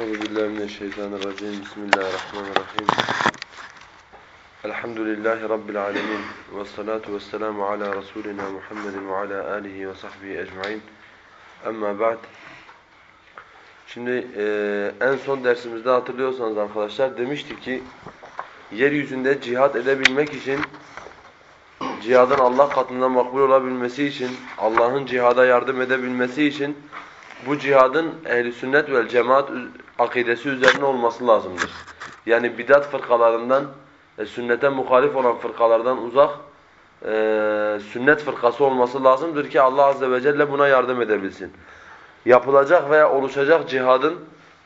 Euzu billahi mineşşeytanirracim. Bismillahirrahmanirrahim. Elhamdülillahi rabbil alamin. Ves salatu vesselamu ala rasulina Muhammedin ve ala alihi ve sahbihi ecmaîn. Amma ba'd. Şimdi e, en son dersimizde hatırlıyorsanız arkadaşlar demiştik ki yeryüzünde cihat edebilmek için cihadın Allah katında makbul olabilmesi için, Allah'ın cihada yardım edebilmesi için bu cihadın ehli sünnet ve cemaat akidesi üzerine olması lazımdır. Yani bidat fırkalarından, e, sünnete muhalif olan fırkalardan uzak e, sünnet fırkası olması lazımdır ki Allah azze ve celle buna yardım edebilsin. Yapılacak veya oluşacak cihadın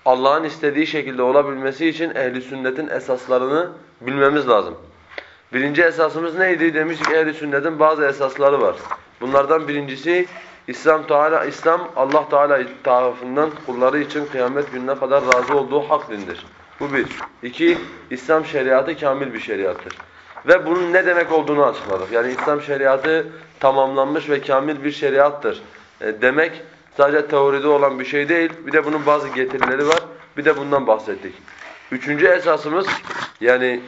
Allah'ın istediği şekilde olabilmesi için ehli sünnetin esaslarını bilmemiz lazım. Birinci esasımız neydi? Demiştik ehli sünnetin bazı esasları var. Bunlardan birincisi İslam Teala İslam Allah Teala tarafından kulları için kıyamet gününe kadar razı olduğu hak dindir. Bu bir. İki, İslam şeriatı kamil bir şeriattır. Ve bunun ne demek olduğunu açıkladık. Yani İslam şeriatı tamamlanmış ve kamil bir şeriattır. E, demek sadece teoride olan bir şey değil. Bir de bunun bazı getirileri var. Bir de bundan bahsettik. Üçüncü esasımız yani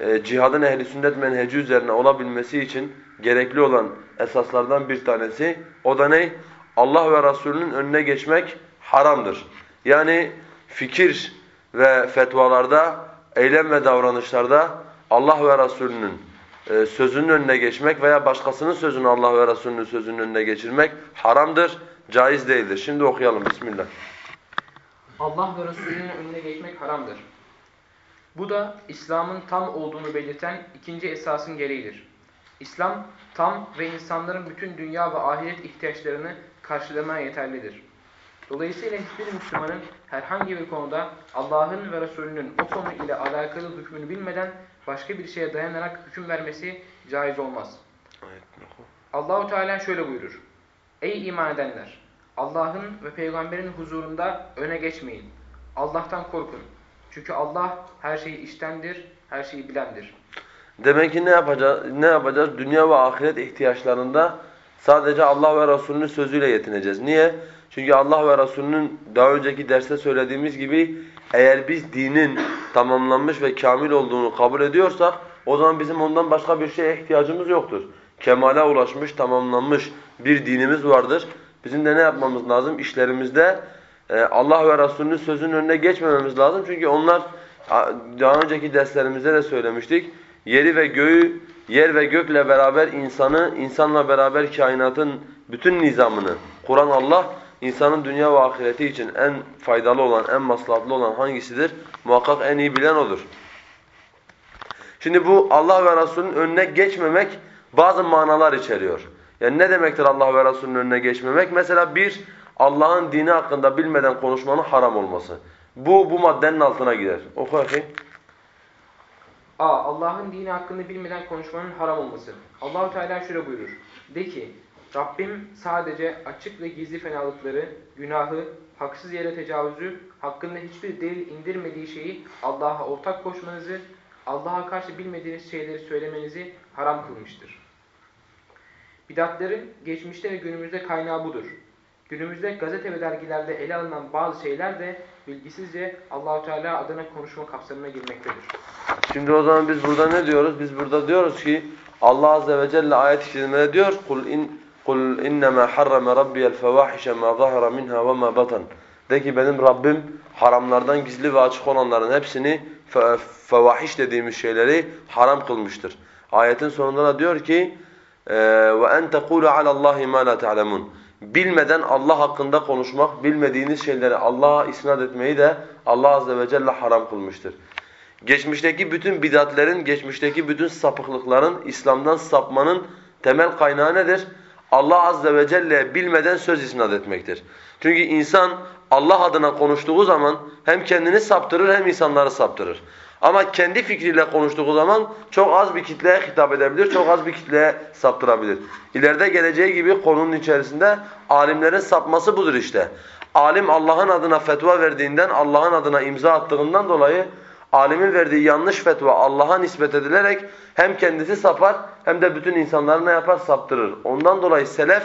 e, cihadın ehli sünnet menheci üzerine olabilmesi için gerekli olan esaslardan bir tanesi o da ne? Allah ve Resulünün önüne geçmek haramdır. Yani fikir ve fetvalarda, eylem ve davranışlarda Allah ve Resulünün e, sözünün önüne geçmek veya başkasının sözünü Allah ve Resulünün sözünün önüne geçirmek haramdır, caiz değildir. Şimdi okuyalım Bismillah. Allah ve Resulünün önüne geçmek haramdır. Bu da İslam'ın tam olduğunu belirten ikinci esasın gereğidir. İslam tam ve insanların bütün dünya ve ahiret ihtiyaçlarını karşılamaya yeterlidir. Dolayısıyla hiçbir Müslümanın herhangi bir konuda Allah'ın ve Resulünün o konu ile alakalı hükmünü bilmeden başka bir şeye dayanarak hüküm vermesi caiz olmaz. Allahu Teala şöyle buyurur. Ey iman edenler! Allah'ın ve peygamberin huzurunda öne geçmeyin. Allah'tan korkun. Çünkü Allah her şeyi iştendir, her şeyi bilendir. Demek ki ne yapacağız? Ne yapacağız? Dünya ve ahiret ihtiyaçlarında sadece Allah ve Resulünün sözüyle yetineceğiz. Niye? Çünkü Allah ve Resulünün daha önceki derste söylediğimiz gibi eğer biz dinin tamamlanmış ve kamil olduğunu kabul ediyorsak o zaman bizim ondan başka bir şeye ihtiyacımız yoktur. Kemale ulaşmış, tamamlanmış bir dinimiz vardır. Bizim de ne yapmamız lazım? İşlerimizde e, Allah ve Resulünün sözünün önüne geçmememiz lazım. Çünkü onlar daha önceki derslerimizde de söylemiştik. Yeri ve göğü, yer ve gökle beraber insanı, insanla beraber kainatın bütün nizamını kuran Allah, insanın dünya ve ahireti için en faydalı olan, en maslahatlı olan hangisidir? Muhakkak en iyi bilen odur. Şimdi bu Allah ve Resulünün önüne geçmemek bazı manalar içeriyor. Yani ne demektir Allah ve Resulünün önüne geçmemek? Mesela bir, Allah'ın dini hakkında bilmeden konuşmanın haram olması. Bu, bu maddenin altına girer. Oku bakayım. A. Allah'ın dini hakkında bilmeden konuşmanın haram olması. Allahu Teala şöyle buyurur. De ki, Rabbim sadece açık ve gizli fenalıkları, günahı, haksız yere tecavüzü, hakkında hiçbir delil indirmediği şeyi Allah'a ortak koşmanızı, Allah'a karşı bilmediğiniz şeyleri söylemenizi haram kılmıştır. Bidatların geçmişte ve günümüzde kaynağı budur. Günümüzde gazete ve dergilerde ele alınan bazı şeyler de bilgisizce Allahu Teala adına konuşma kapsamına girmektedir. Şimdi o zaman biz burada ne diyoruz? Biz burada diyoruz ki Allah azze ve celle ayet-i kerimede diyor: "Kul in kul innema harrama rabbiyel fevahişe ma zahara minha ve ma batan." De ki benim Rabbim haramlardan gizli ve açık olanların hepsini fe, dediğimiz şeyleri haram kılmıştır. Ayetin sonunda da diyor ki: "Ve en tekulu alallahi ma la ta'lemun." Bilmeden Allah hakkında konuşmak, bilmediğiniz şeyleri Allah'a isnat etmeyi de Allah azze ve celle haram kılmıştır. Geçmişteki bütün bidatlerin, geçmişteki bütün sapıklıkların, İslam'dan sapmanın temel kaynağı nedir? Allah azze ve celle bilmeden söz isnat etmektir. Çünkü insan Allah adına konuştuğu zaman hem kendini saptırır hem insanları saptırır. Ama kendi fikriyle konuştuğu zaman çok az bir kitleye hitap edebilir, çok az bir kitleye saptırabilir. İleride geleceği gibi konunun içerisinde alimlerin sapması budur işte. Alim Allah'ın adına fetva verdiğinden, Allah'ın adına imza attığından dolayı alimin verdiği yanlış fetva Allah'a nispet edilerek hem kendisi sapar hem de bütün insanları ne yapar? Saptırır. Ondan dolayı selef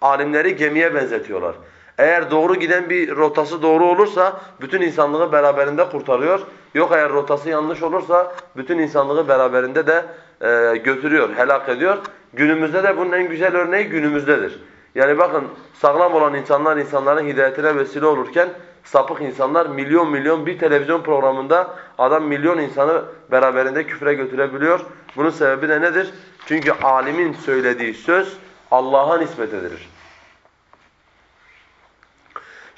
alimleri gemiye benzetiyorlar. Eğer doğru giden bir rotası doğru olursa bütün insanlığı beraberinde kurtarıyor. Yok eğer rotası yanlış olursa bütün insanlığı beraberinde de e, götürüyor, helak ediyor. Günümüzde de bunun en güzel örneği günümüzdedir. Yani bakın sağlam olan insanlar insanların hidayetine vesile olurken sapık insanlar milyon milyon bir televizyon programında adam milyon insanı beraberinde küfre götürebiliyor. Bunun sebebi de nedir? Çünkü alimin söylediği söz Allah'a nispet edilir.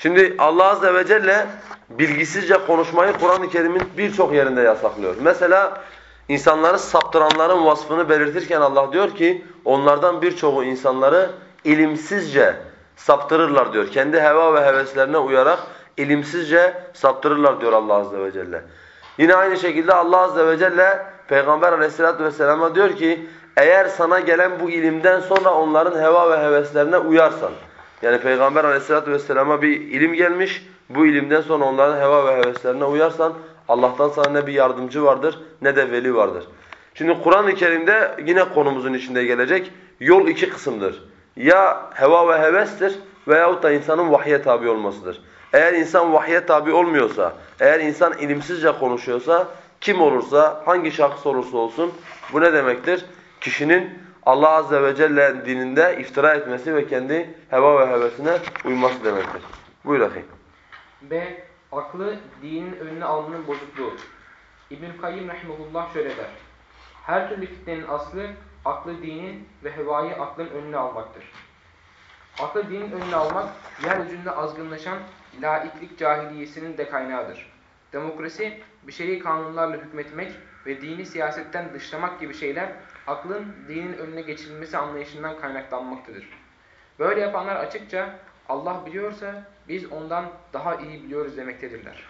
Şimdi Allah azze ve celle bilgisizce konuşmayı Kur'an-ı Kerim'in birçok yerinde yasaklıyor. Mesela insanları saptıranların vasfını belirtirken Allah diyor ki onlardan birçoğu insanları ilimsizce saptırırlar diyor. Kendi heva ve heveslerine uyarak ilimsizce saptırırlar diyor Allah azze ve celle. Yine aynı şekilde Allah azze ve celle Peygamber aleyhissalatu vesselama diyor ki eğer sana gelen bu ilimden sonra onların heva ve heveslerine uyarsan yani Peygamber aleyhissalatu vesselama bir ilim gelmiş bu ilimden sonra onların heva ve heveslerine uyarsan Allah'tan sana ne bir yardımcı vardır ne de veli vardır. Şimdi Kur'an-ı Kerim'de yine konumuzun içinde gelecek yol iki kısımdır. Ya heva ve hevestir veyahut da insanın vahye tabi olmasıdır. Eğer insan vahye tabi olmuyorsa, eğer insan ilimsizce konuşuyorsa, kim olursa, hangi şahıs olursa olsun bu ne demektir? Kişinin Allah Azze ve Celle dininde iftira etmesi ve kendi heva ve hevesine uyması demektir. Buyur akıyım. B. Aklı dinin önüne almanın bozukluğu. İbnül Kayyim rahimehullah şöyle der. Her türlü fitnenin aslı aklı dinin ve hevayı aklın önüne almaktır. Aklı dinin önüne almak yeryüzünde azgınlaşan laiklik cahiliyesinin de kaynağıdır. Demokrasi, bişeri kanunlarla hükmetmek ve dini siyasetten dışlamak gibi şeyler aklın dinin önüne geçirilmesi anlayışından kaynaklanmaktadır. Böyle yapanlar açıkça Allah biliyorsa biz ondan daha iyi biliyoruz demektedirler.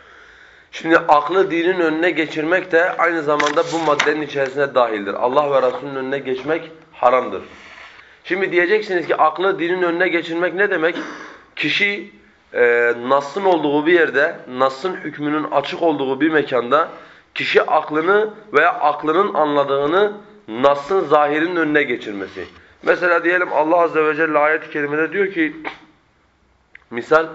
Şimdi aklı dinin önüne geçirmek de aynı zamanda bu maddenin içerisine dahildir. Allah ve Resulünün önüne geçmek haramdır. Şimdi diyeceksiniz ki aklı dinin önüne geçirmek ne demek? Kişi e, Nas'ın olduğu bir yerde, Nas'ın hükmünün açık olduğu bir mekanda kişi aklını veya aklının anladığını Nas'ın zahirinin önüne geçirmesi. Mesela diyelim Allah Azze ve Celle ayet-i kerimede diyor ki misal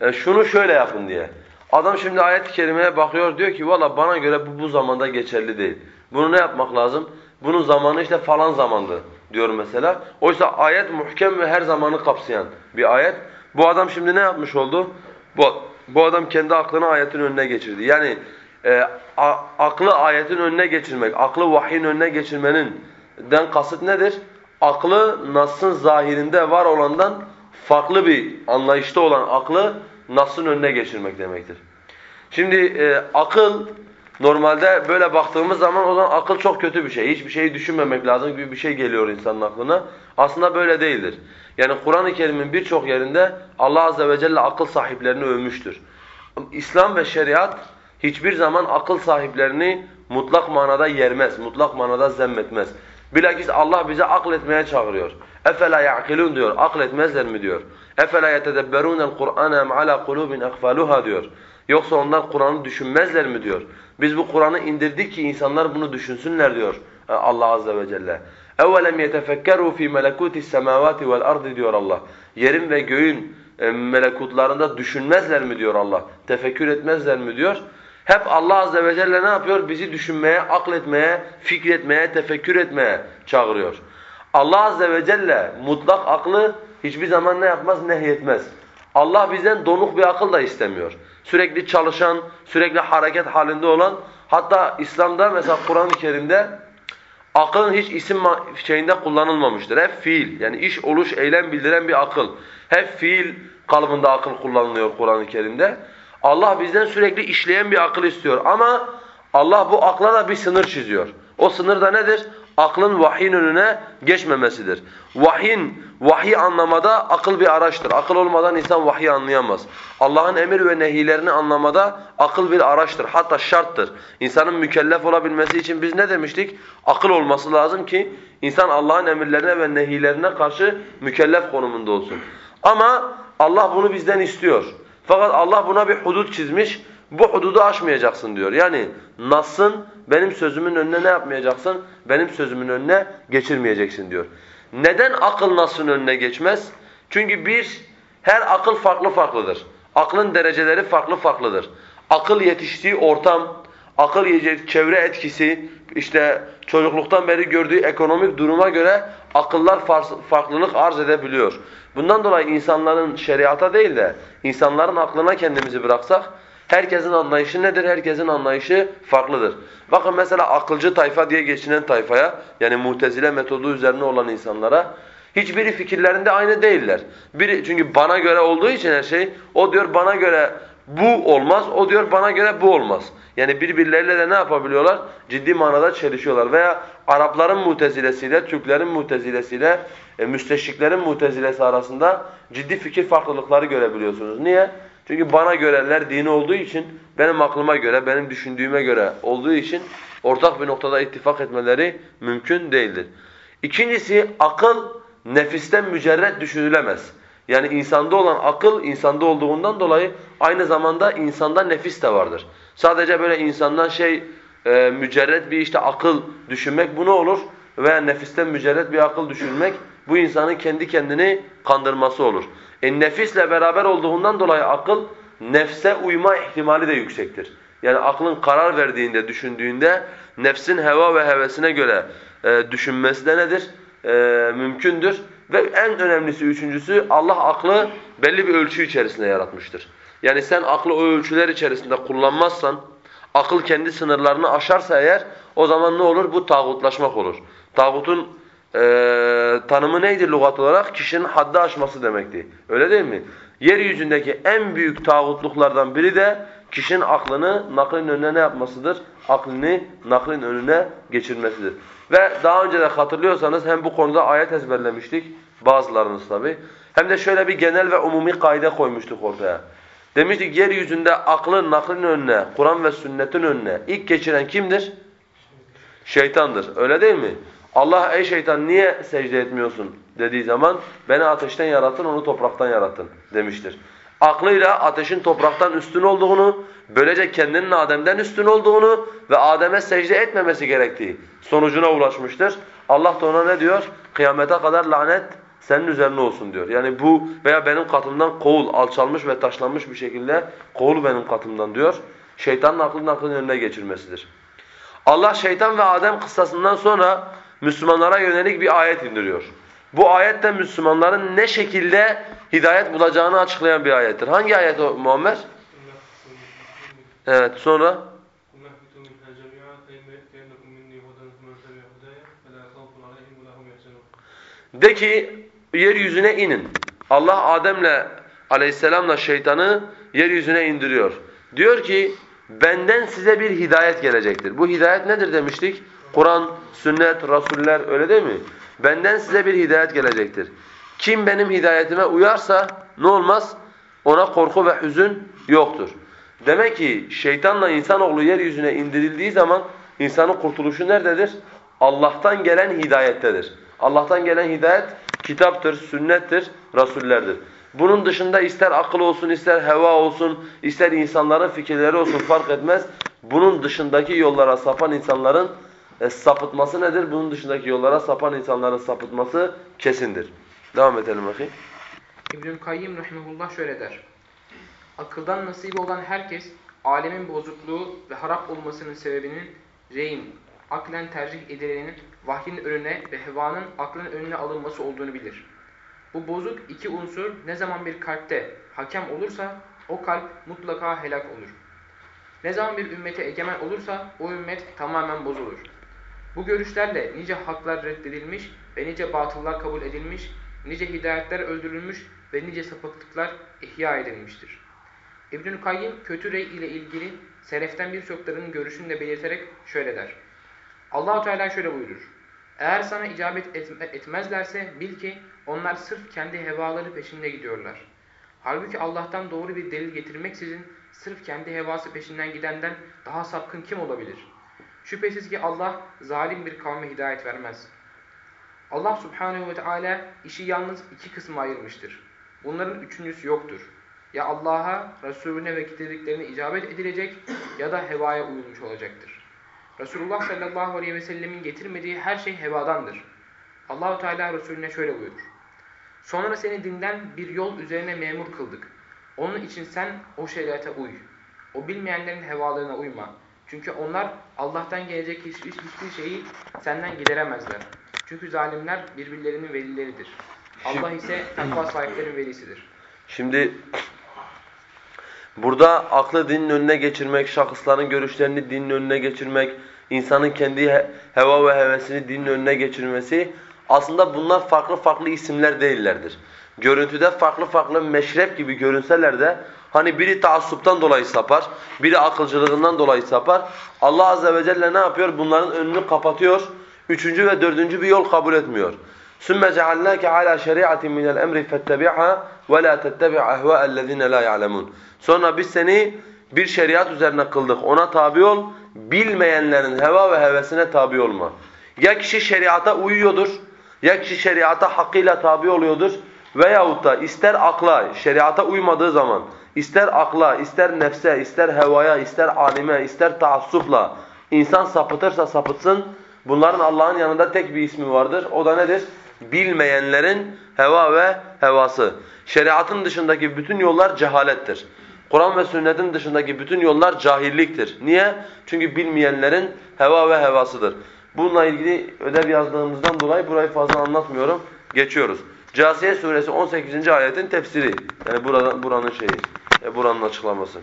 e, şunu şöyle yapın diye. Adam şimdi ayet-i kerimeye bakıyor diyor ki valla bana göre bu bu zamanda geçerli değil. Bunu ne yapmak lazım? Bunun zamanı işte falan zamandı diyor mesela. Oysa ayet muhkem ve her zamanı kapsayan bir ayet. Bu adam şimdi ne yapmış oldu? Bu, bu adam kendi aklını ayetin önüne geçirdi. Yani e, a, aklı ayetin önüne geçirmek, aklı vahyin önüne geçirmenin den kasıt nedir? Aklı Nas'ın zahirinde var olandan farklı bir anlayışta olan aklı Nas'ın önüne geçirmek demektir. Şimdi e, akıl normalde böyle baktığımız zaman o zaman akıl çok kötü bir şey. Hiçbir şeyi düşünmemek lazım gibi bir şey geliyor insanın aklına. Aslında böyle değildir. Yani Kur'an-ı Kerim'in birçok yerinde Allah azze ve celle akıl sahiplerini övmüştür. İslam ve şeriat hiçbir zaman akıl sahiplerini mutlak manada yermez, mutlak manada zemmetmez. Bilakis Allah bize akletmeye çağırıyor. Efela ya'kilun diyor. Akletmezler mi diyor. Efela yetedebberunel Kur'ane em ala kulubin ehfaluha diyor. Yoksa onlar Kur'an'ı düşünmezler mi diyor. Biz bu Kur'an'ı indirdik ki insanlar bunu düşünsünler diyor e, Allah azze ve celle. Evvelem yetefekkeru fi melekutis semavati vel ardi diyor Allah. Yerin ve göğün e, melekutlarında düşünmezler mi diyor Allah. Tefekkür etmezler mi diyor. Hep Allah azze ve celle ne yapıyor? Bizi düşünmeye, akletmeye, fikretmeye, tefekkür etmeye çağırıyor. Allah azze ve celle mutlak aklı hiçbir zaman ne yapmaz? Nehyetmez. Allah bizden donuk bir akıl da istemiyor. Sürekli çalışan, sürekli hareket halinde olan, hatta İslam'da mesela Kur'an-ı Kerim'de Akıl hiç isim şeyinde kullanılmamıştır. Hep fiil. Yani iş, oluş, eylem bildiren bir akıl. Hep fiil kalıbında akıl kullanılıyor Kur'an-ı Kerim'de. Allah bizden sürekli işleyen bir akıl istiyor. Ama Allah bu akla da bir sınır çiziyor. O sınır da nedir? Aklın vahyin önüne geçmemesidir. Vahyin, vahiy anlamada akıl bir araçtır. Akıl olmadan insan vahiy anlayamaz. Allah'ın emir ve nehilerini anlamada akıl bir araçtır. Hatta şarttır. İnsanın mükellef olabilmesi için biz ne demiştik? Akıl olması lazım ki insan Allah'ın emirlerine ve nehilerine karşı mükellef konumunda olsun. Ama Allah bunu bizden istiyor. Fakat Allah buna bir hudut çizmiş. Bu hududu aşmayacaksın diyor. Yani Nas'ın benim sözümün önüne ne yapmayacaksın? Benim sözümün önüne geçirmeyeceksin diyor. Neden akıl Nas'ın önüne geçmez? Çünkü bir, Her akıl farklı farklıdır. Aklın dereceleri farklı farklıdır. Akıl yetiştiği ortam, akıl çevre etkisi, işte çocukluktan beri gördüğü ekonomik duruma göre akıllar farklılık arz edebiliyor. Bundan dolayı insanların şeriata değil de insanların aklına kendimizi bıraksak herkesin anlayışı nedir? Herkesin anlayışı farklıdır. Bakın mesela akılcı tayfa diye geçinen tayfaya yani mutezile metodu üzerine olan insanlara hiçbiri fikirlerinde aynı değiller. Biri çünkü bana göre olduğu için her şey o diyor bana göre bu olmaz, o diyor bana göre bu olmaz. Yani birbirleriyle de ne yapabiliyorlar? Ciddi manada çelişiyorlar. Veya Arapların mutezilesiyle, Türklerin mutezilesiyle, e, müsteşriklerin mutezilesi arasında ciddi fikir farklılıkları görebiliyorsunuz. Niye? Çünkü bana göreler dini olduğu için, benim aklıma göre, benim düşündüğüme göre olduğu için ortak bir noktada ittifak etmeleri mümkün değildir. İkincisi akıl nefisten mücerret düşünülemez. Yani insanda olan akıl insanda olduğundan dolayı aynı zamanda insanda nefis de vardır. Sadece böyle insandan şey e, mücerret bir işte akıl düşünmek bu ne olur? Veya nefisten mücerret bir akıl düşünmek bu insanın kendi kendini kandırması olur. E nefisle beraber olduğundan dolayı akıl nefse uyma ihtimali de yüksektir. Yani aklın karar verdiğinde, düşündüğünde nefsin heva ve hevesine göre e, düşünmesi de nedir? E, mümkündür. Ve en önemlisi üçüncüsü Allah aklı belli bir ölçü içerisinde yaratmıştır. Yani sen aklı o ölçüler içerisinde kullanmazsan, akıl kendi sınırlarını aşarsa eğer o zaman ne olur? Bu tağutlaşmak olur. Tağutun e, tanımı neydi lügat olarak? Kişinin haddi aşması demekti. Öyle değil mi? Yeryüzündeki en büyük tağutluklardan biri de kişinin aklını naklin önüne ne yapmasıdır? Aklını naklin önüne geçirmesidir. Ve daha önce de hatırlıyorsanız hem bu konuda ayet ezberlemiştik bazılarınız tabi. Hem de şöyle bir genel ve umumi kaide koymuştuk ortaya. Demiştik yeryüzünde aklın naklin önüne, Kur'an ve sünnetin önüne ilk geçiren kimdir? Şeytandır. Öyle değil mi? Allah ey şeytan niye secde etmiyorsun dediği zaman beni ateşten yarattın onu topraktan yarattın demiştir. Aklıyla ateşin topraktan üstün olduğunu, böylece kendinin Adem'den üstün olduğunu ve Adem'e secde etmemesi gerektiği sonucuna ulaşmıştır. Allah da ona ne diyor? Kıyamete kadar lanet senin üzerine olsun diyor. Yani bu veya benim katımdan kovul, alçalmış ve taşlanmış bir şekilde kovul benim katımdan diyor. Şeytanın aklının aklının önüne geçirmesidir. Allah şeytan ve Adem kıssasından sonra Müslümanlara yönelik bir ayet indiriyor. Bu ayette Müslümanların ne şekilde hidayet bulacağını açıklayan bir ayettir. Hangi ayet o Muammer? Evet sonra? De ki yeryüzüne inin. Allah Adem'le aleyhisselamla şeytanı yeryüzüne indiriyor. Diyor ki benden size bir hidayet gelecektir. Bu hidayet nedir demiştik? Kur'an, sünnet, rasuller öyle değil mi? Benden size bir hidayet gelecektir. Kim benim hidayetime uyarsa ne olmaz? Ona korku ve hüzün yoktur. Demek ki şeytanla insanoğlu yeryüzüne indirildiği zaman insanın kurtuluşu nerededir? Allah'tan gelen hidayettedir. Allah'tan gelen hidayet kitaptır, sünnettir, rasullerdir. Bunun dışında ister akıl olsun, ister heva olsun, ister insanların fikirleri olsun fark etmez. Bunun dışındaki yollara sapan insanların e, sapıtması nedir? Bunun dışındaki yollara sapan insanların sapıtması kesindir. Devam edelim bakayım. İbnül Kayyim rahimehullah şöyle der. Akıldan nasibi olan herkes alemin bozukluğu ve harap olmasının sebebinin reyin, aklen tercih edilenin vahyin önüne ve hevanın aklın önüne alınması olduğunu bilir. Bu bozuk iki unsur ne zaman bir kalpte hakem olursa o kalp mutlaka helak olur. Ne zaman bir ümmete egemen olursa o ümmet tamamen bozulur. Bu görüşlerle nice haklar reddedilmiş ve nice batıllar kabul edilmiş, nice hidayetler öldürülmüş ve nice sapıklıklar ihya edilmiştir. İbnül Kayyim kötü rey ile ilgili seleften birçoklarının görüşünü de belirterek şöyle der. Allahu Teala şöyle buyurur. Eğer sana icabet etmezlerse bil ki onlar sırf kendi hevaları peşinde gidiyorlar. Halbuki Allah'tan doğru bir delil getirmeksizin sırf kendi hevası peşinden gidenden daha sapkın kim olabilir? Şüphesiz ki Allah zalim bir kavme hidayet vermez. Allah subhanehu ve teala işi yalnız iki kısma ayırmıştır. Bunların üçüncüsü yoktur. Ya Allah'a, Resulüne ve getirdiklerine icabet edilecek ya da hevaya uyulmuş olacaktır. Resulullah sallallahu aleyhi ve sellemin getirmediği her şey hevadandır. Allahu Teala Resulüne şöyle buyurur. Sonra seni dinden bir yol üzerine memur kıldık. Onun için sen o şeriata uy. O bilmeyenlerin hevalarına uyma. Çünkü onlar Allah'tan gelecek hiçbir, hiçbir şeyi senden gideremezler. Çünkü zalimler birbirlerinin velileridir. Allah ise takva sahiplerin velisidir. Şimdi burada aklı dinin önüne geçirmek, şahısların görüşlerini dinin önüne geçirmek, insanın kendi he- heva ve hevesini dinin önüne geçirmesi aslında bunlar farklı farklı isimler değillerdir Görüntüde farklı farklı meşrep gibi görünseler de hani biri taassuptan dolayı sapar, biri akılcılığından dolayı sapar. Allah azze ve celle ne yapıyor? Bunların önünü kapatıyor. Üçüncü ve dördüncü bir yol kabul etmiyor. ثُمَّ جَعَلْنَاكَ عَلَى شَرِيعَةٍ مِنَ الْأَمْرِ فَاتَّبِعْهَا وَلَا تَتَّبِعْ اَهْوَاءَ الَّذِينَ لَا يَعْلَمُونَ Sonra biz seni bir şeriat üzerine kıldık. Ona tabi ol. Bilmeyenlerin heva ve hevesine tabi olma. Ya kişi şeriata uyuyordur, ya kişi şeriata hakkıyla tabi oluyordur veyahut da ister akla, şeriata uymadığı zaman, ister akla, ister nefse, ister hevaya, ister alime, ister taassupla insan sapıtırsa sapıtsın, bunların Allah'ın yanında tek bir ismi vardır. O da nedir? Bilmeyenlerin heva ve hevası. Şeriatın dışındaki bütün yollar cehalettir. Kur'an ve sünnetin dışındaki bütün yollar cahilliktir. Niye? Çünkü bilmeyenlerin heva ve hevasıdır. Bununla ilgili ödev yazdığımızdan dolayı burayı fazla anlatmıyorum. Geçiyoruz. Câsiye suresi 18. ayetin tefsiri. Yani burada, buranın şeyi, e, buranın açıklaması.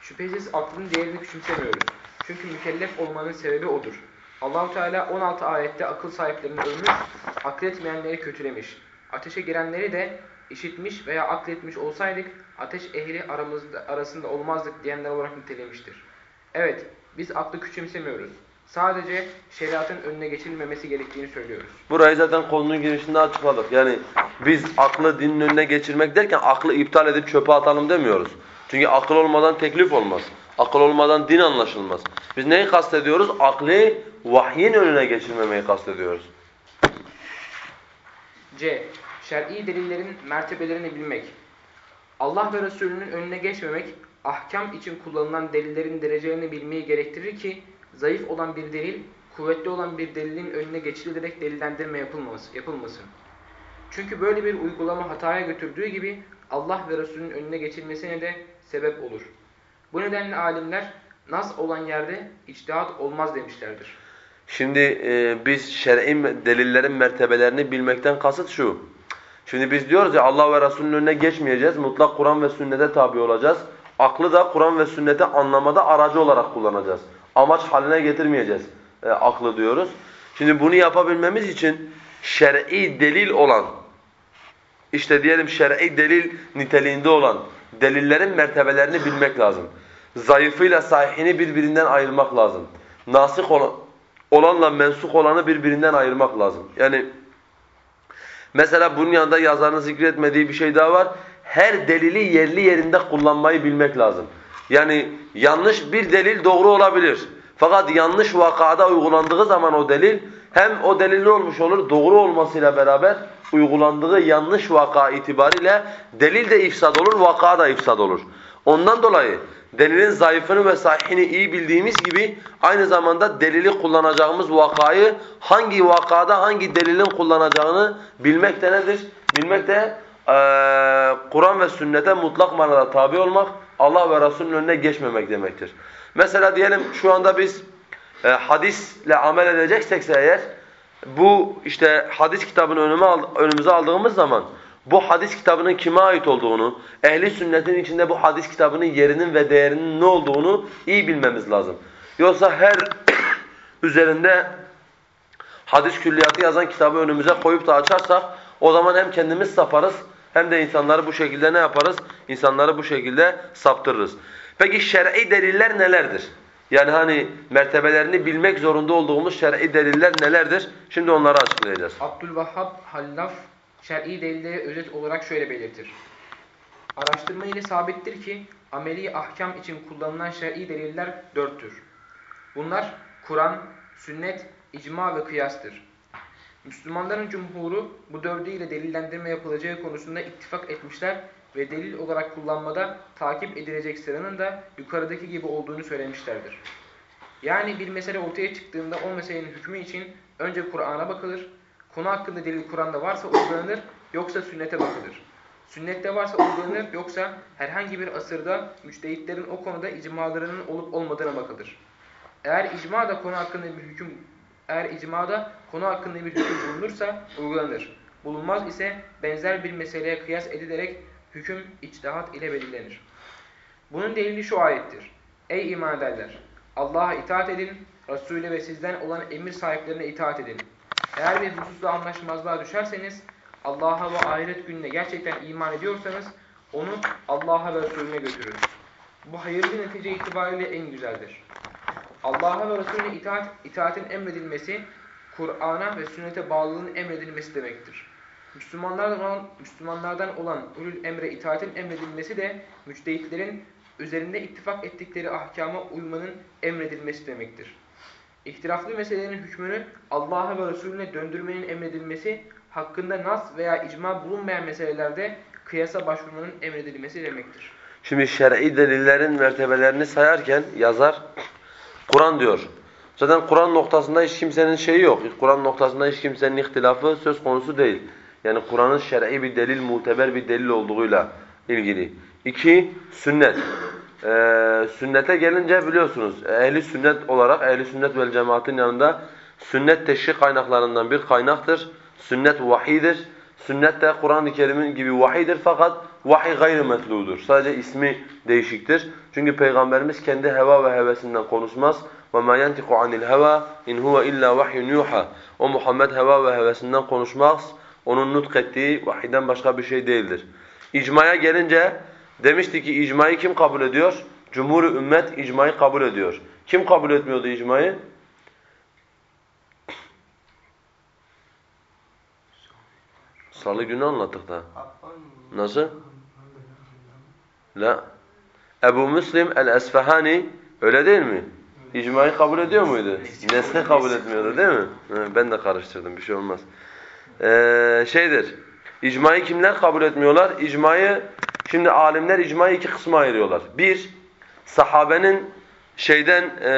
Şüphesiz aklın değerini küçümsemiyoruz. Çünkü mükellef olmanın sebebi odur. Allahu Teala 16 ayette akıl sahiplerini övmüş, akletmeyenleri kötülemiş. Ateşe girenleri de işitmiş veya akletmiş olsaydık ateş ehli aramızda, arasında olmazdık diyenler olarak nitelemiştir. Evet, biz aklı küçümsemiyoruz. Sadece şeriatın önüne geçilmemesi gerektiğini söylüyoruz. Burayı zaten konunun girişinde açıkladık. Yani biz aklı dinin önüne geçirmek derken aklı iptal edip çöpe atalım demiyoruz. Çünkü akıl olmadan teklif olmaz. Akıl olmadan din anlaşılmaz. Biz neyi kastediyoruz? Aklı vahyin önüne geçirmemeyi kastediyoruz. C. Şer'i delillerin mertebelerini bilmek. Allah ve Resulünün önüne geçmemek, ahkam için kullanılan delillerin derecelerini bilmeyi gerektirir ki, zayıf olan bir delil, kuvvetli olan bir delilin önüne geçilerek delillendirme yapılması, yapılmasın. Çünkü böyle bir uygulama hataya götürdüğü gibi, Allah ve Resulünün önüne geçilmesine de sebep olur. Bu nedenle alimler, nas olan yerde içtihat olmaz demişlerdir. Şimdi e, biz şer'i delillerin mertebelerini bilmekten kasıt şu. Şimdi biz diyoruz ya Allah ve Resulünün önüne geçmeyeceğiz. Mutlak Kur'an ve sünnete tabi olacağız. Aklı da Kur'an ve sünneti anlamada aracı olarak kullanacağız. Amaç haline getirmeyeceğiz e, aklı diyoruz. Şimdi bunu yapabilmemiz için şer'i delil olan, işte diyelim şer'i delil niteliğinde olan delillerin mertebelerini bilmek lazım. Zayıfıyla sahihini birbirinden ayırmak lazım. Nasih olan, olanla mensuk olanı birbirinden ayırmak lazım. Yani mesela bunun yanında yazarın zikretmediği bir şey daha var. Her delili yerli yerinde kullanmayı bilmek lazım. Yani yanlış bir delil doğru olabilir. Fakat yanlış vakada uygulandığı zaman o delil hem o delil olmuş olur doğru olmasıyla beraber uygulandığı yanlış vaka itibariyle delil de ifsad olur, vaka da ifsad olur. Ondan dolayı delilin zayıfını ve sahihini iyi bildiğimiz gibi aynı zamanda delili kullanacağımız vakayı hangi vakada hangi delilin kullanacağını bilmek de nedir? Bilmek de ee, Kur'an ve sünnete mutlak manada tabi olmak, Allah ve Resulünün önüne geçmemek demektir. Mesela diyelim şu anda biz e, hadisle amel edeceksek eğer bu işte hadis kitabını önüme önümüze aldığımız zaman bu hadis kitabının kime ait olduğunu, ehli sünnetin içinde bu hadis kitabının yerinin ve değerinin ne olduğunu iyi bilmemiz lazım. Yoksa her üzerinde hadis külliyatı yazan kitabı önümüze koyup da açarsak o zaman hem kendimiz saparız hem de insanları bu şekilde ne yaparız? İnsanları bu şekilde saptırırız. Peki şer'i deliller nelerdir? Yani hani mertebelerini bilmek zorunda olduğumuz şer'i deliller nelerdir? Şimdi onları açıklayacağız. Abdülvahhab Hallaf şer'i delilleri özet olarak şöyle belirtir. Araştırma ile sabittir ki ameli ahkam için kullanılan şer'i deliller dörttür. Bunlar Kur'an, sünnet, icma ve kıyastır. Müslümanların cumhuru bu dördü ile delillendirme yapılacağı konusunda ittifak etmişler ve delil olarak kullanmada takip edilecek sıranın da yukarıdaki gibi olduğunu söylemişlerdir. Yani bir mesele ortaya çıktığında o meselenin hükmü için önce Kur'an'a bakılır, Konu hakkında delil Kur'an'da varsa uygulanır yoksa sünnete bakılır. Sünnette varsa uygulanır yoksa herhangi bir asırda müçtehitlerin o konuda icmalarının olup olmadığına bakılır. Eğer icma da konu hakkında bir hüküm eğer icmada konu hakkında bir hüküm bulunursa uygulanır. Bulunmaz ise benzer bir meseleye kıyas edilerek hüküm içtihat ile belirlenir. Bunun delili şu ayettir. Ey iman ederler! Allah'a itaat edin, Resulü ve sizden olan emir sahiplerine itaat edin. Eğer bir hususla anlaşmazlığa düşerseniz, Allah'a ve ahiret gününe gerçekten iman ediyorsanız, onu Allah'a ve Resulüne götürün. Bu hayırlı netice itibariyle en güzeldir. Allah'a ve Resulüne itaat, itaatin emredilmesi, Kur'an'a ve sünnete bağlılığın emredilmesi demektir. Müslümanlardan olan, Müslümanlardan olan ulul emre itaatin emredilmesi de müçtehitlerin üzerinde ittifak ettikleri ahkama uymanın emredilmesi demektir. İhtilaflı meselelerin hükmünü Allah'a ve Resulüne döndürmenin emredilmesi, hakkında nas veya icma bulunmayan meselelerde kıyasa başvurmanın emredilmesi demektir. Şimdi şer'i delillerin mertebelerini sayarken yazar Kur'an diyor. Zaten Kur'an noktasında hiç kimsenin şeyi yok. Kur'an noktasında hiç kimsenin ihtilafı söz konusu değil. Yani Kur'an'ın şer'i bir delil, muteber bir delil olduğuyla ilgili. İki, sünnet. Ee, sünnete gelince biliyorsunuz ehli sünnet olarak ehli sünnet vel cemaatin yanında sünnet teşrik kaynaklarından bir kaynaktır. Sünnet vahidir. Sünnet de Kur'an-ı Kerim'in gibi vahidir fakat vahiy gayrı metludur. Sadece ismi değişiktir. Çünkü Peygamberimiz kendi heva ve hevesinden konuşmaz. وَمَا يَنْتِقُ عَنِ الْهَوَى اِنْ هُوَ اِلَّا وَحْيٌ يُوحَى O Muhammed heva ve hevesinden konuşmaz. Onun nutk ettiği vahiden başka bir şey değildir. İcmaya gelince demişti ki icmayı kim kabul ediyor? Cumhur ümmet icmayı kabul ediyor. Kim kabul etmiyordu icmayı? Salı günü anlattık da. Nasıl? La. Ebu Müslim el-Esfahani öyle değil mi? İcmayı kabul ediyor muydu? Nesli kabul etmiyordu değil mi? Ben de karıştırdım bir şey olmaz. Ee, şeydir. İcmayı kimler kabul etmiyorlar? İcmayı şimdi alimler icmayı iki kısma ayırıyorlar. Bir, sahabenin şeyden e,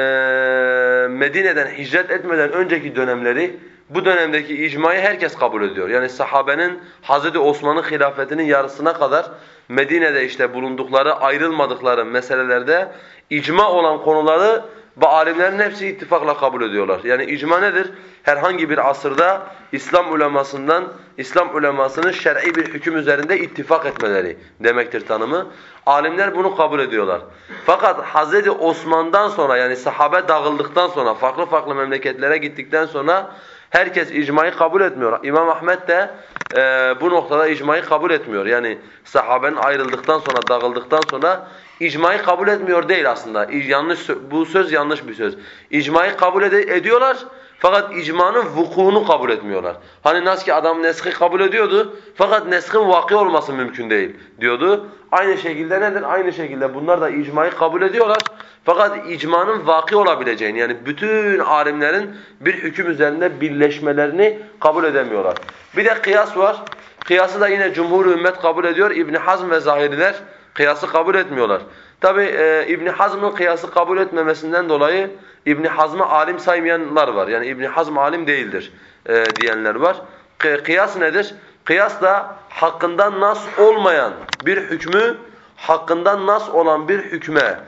Medine'den hicret etmeden önceki dönemleri bu dönemdeki icmayı herkes kabul ediyor. Yani sahabenin Hazreti Osman'ın hilafetinin yarısına kadar Medine'de işte bulundukları, ayrılmadıkları meselelerde icma olan konuları bu alimlerin hepsi ittifakla kabul ediyorlar. Yani icma nedir? Herhangi bir asırda İslam ulemasından, İslam ulemasının şer'i bir hüküm üzerinde ittifak etmeleri demektir tanımı. Alimler bunu kabul ediyorlar. Fakat Hazreti Osman'dan sonra yani sahabe dağıldıktan sonra, farklı farklı memleketlere gittikten sonra herkes icmayı kabul etmiyor. İmam Ahmet de e, bu noktada icmayı kabul etmiyor. Yani sahabenin ayrıldıktan sonra, dağıldıktan sonra icmayı kabul etmiyor değil aslında. Yanlış bu söz yanlış bir söz. İcmayı kabul ed ediyorlar fakat icmanın vukuunu kabul etmiyorlar. Hani nasıl ki adam neski kabul ediyordu fakat neskin vaki olması mümkün değil diyordu. Aynı şekilde nedir? Aynı şekilde bunlar da icmayı kabul ediyorlar. Fakat icmanın vaki olabileceğini yani bütün alimlerin bir hüküm üzerinde birleşmelerini kabul edemiyorlar. Bir de kıyas var. Kıyası da yine cumhur ümmet kabul ediyor. İbn Hazm ve Zahiriler kıyası kabul etmiyorlar. Tabi e, İbn Hazm'ın kıyası kabul etmemesinden dolayı İbn Hazm'ı alim saymayanlar var. Yani İbn Hazm alim değildir e, diyenler var. Kıyas nedir? Kıyas da hakkından nas olmayan bir hükmü hakkından nas olan bir hükme